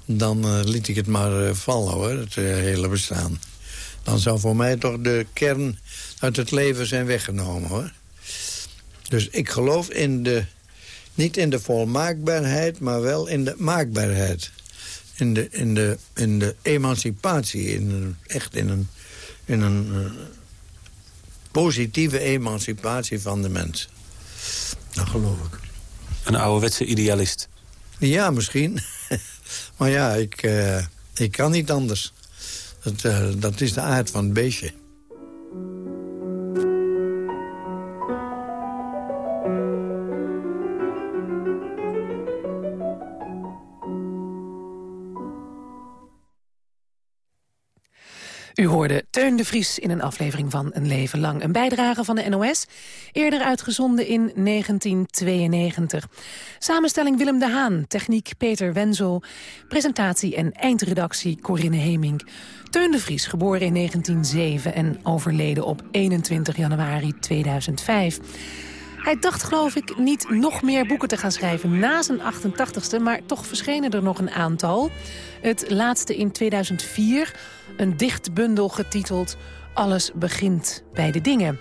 S5: dan liet ik het maar vallen, hoor, het hele bestaan. Dan zou voor mij toch de kern uit het leven zijn weggenomen, hoor. Dus ik geloof in de, niet in de volmaakbaarheid, maar wel in de maakbaarheid. In de, in de, in de emancipatie, in een, echt in een, in een eh, positieve emancipatie van de mens. Dat geloof ik.
S8: Een ouderwetse idealist.
S5: Ja, misschien. maar ja, ik, eh, ik kan niet anders. Dat, eh, dat is de aard van het beestje.
S4: U hoorde Teun de Vries in een aflevering van Een Leven Lang. Een bijdrage van de NOS, eerder uitgezonden in 1992. Samenstelling Willem de Haan, techniek Peter Wenzel... presentatie en eindredactie Corinne Hemink. Teun de Vries, geboren in 1907 en overleden op 21 januari 2005... Hij dacht, geloof ik, niet nog meer boeken te gaan schrijven na zijn 88ste... maar toch verschenen er nog een aantal. Het laatste in 2004, een dichtbundel getiteld... Alles begint bij de dingen.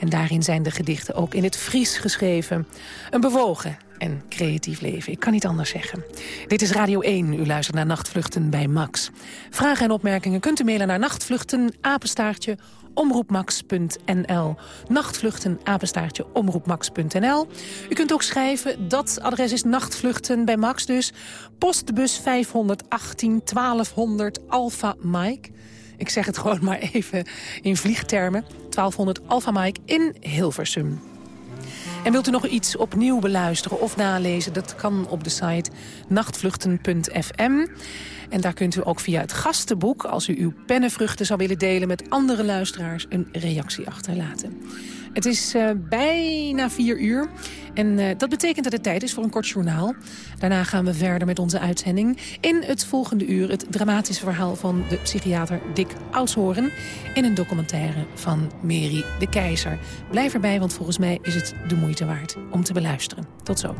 S4: En daarin zijn de gedichten ook in het Fries geschreven. Een bewogen en creatief leven, ik kan niet anders zeggen. Dit is Radio 1, u luistert naar Nachtvluchten bij Max. Vragen en opmerkingen kunt u mailen naar nachtvluchten, apenstaartje omroepmax.nl. Nachtvluchten, apenstaartje, omroepmax.nl. U kunt ook schrijven, dat adres is Nachtvluchten bij Max dus. Postbus 518 1200 Alpha Mike. Ik zeg het gewoon maar even in vliegtermen. 1200 Alpha Mike in Hilversum. En wilt u nog iets opnieuw beluisteren of nalezen? Dat kan op de site nachtvluchten.fm. En daar kunt u ook via het gastenboek... als u uw pennenvruchten zou willen delen met andere luisteraars... een reactie achterlaten. Het is uh, bijna vier uur. En uh, dat betekent dat het tijd is voor een kort journaal. Daarna gaan we verder met onze uitzending. In het volgende uur het dramatische verhaal van de psychiater Dick Oudshoorn... in een documentaire van Mary de Keizer. Blijf erbij, want volgens mij is het de moeite waard om te beluisteren. Tot zo.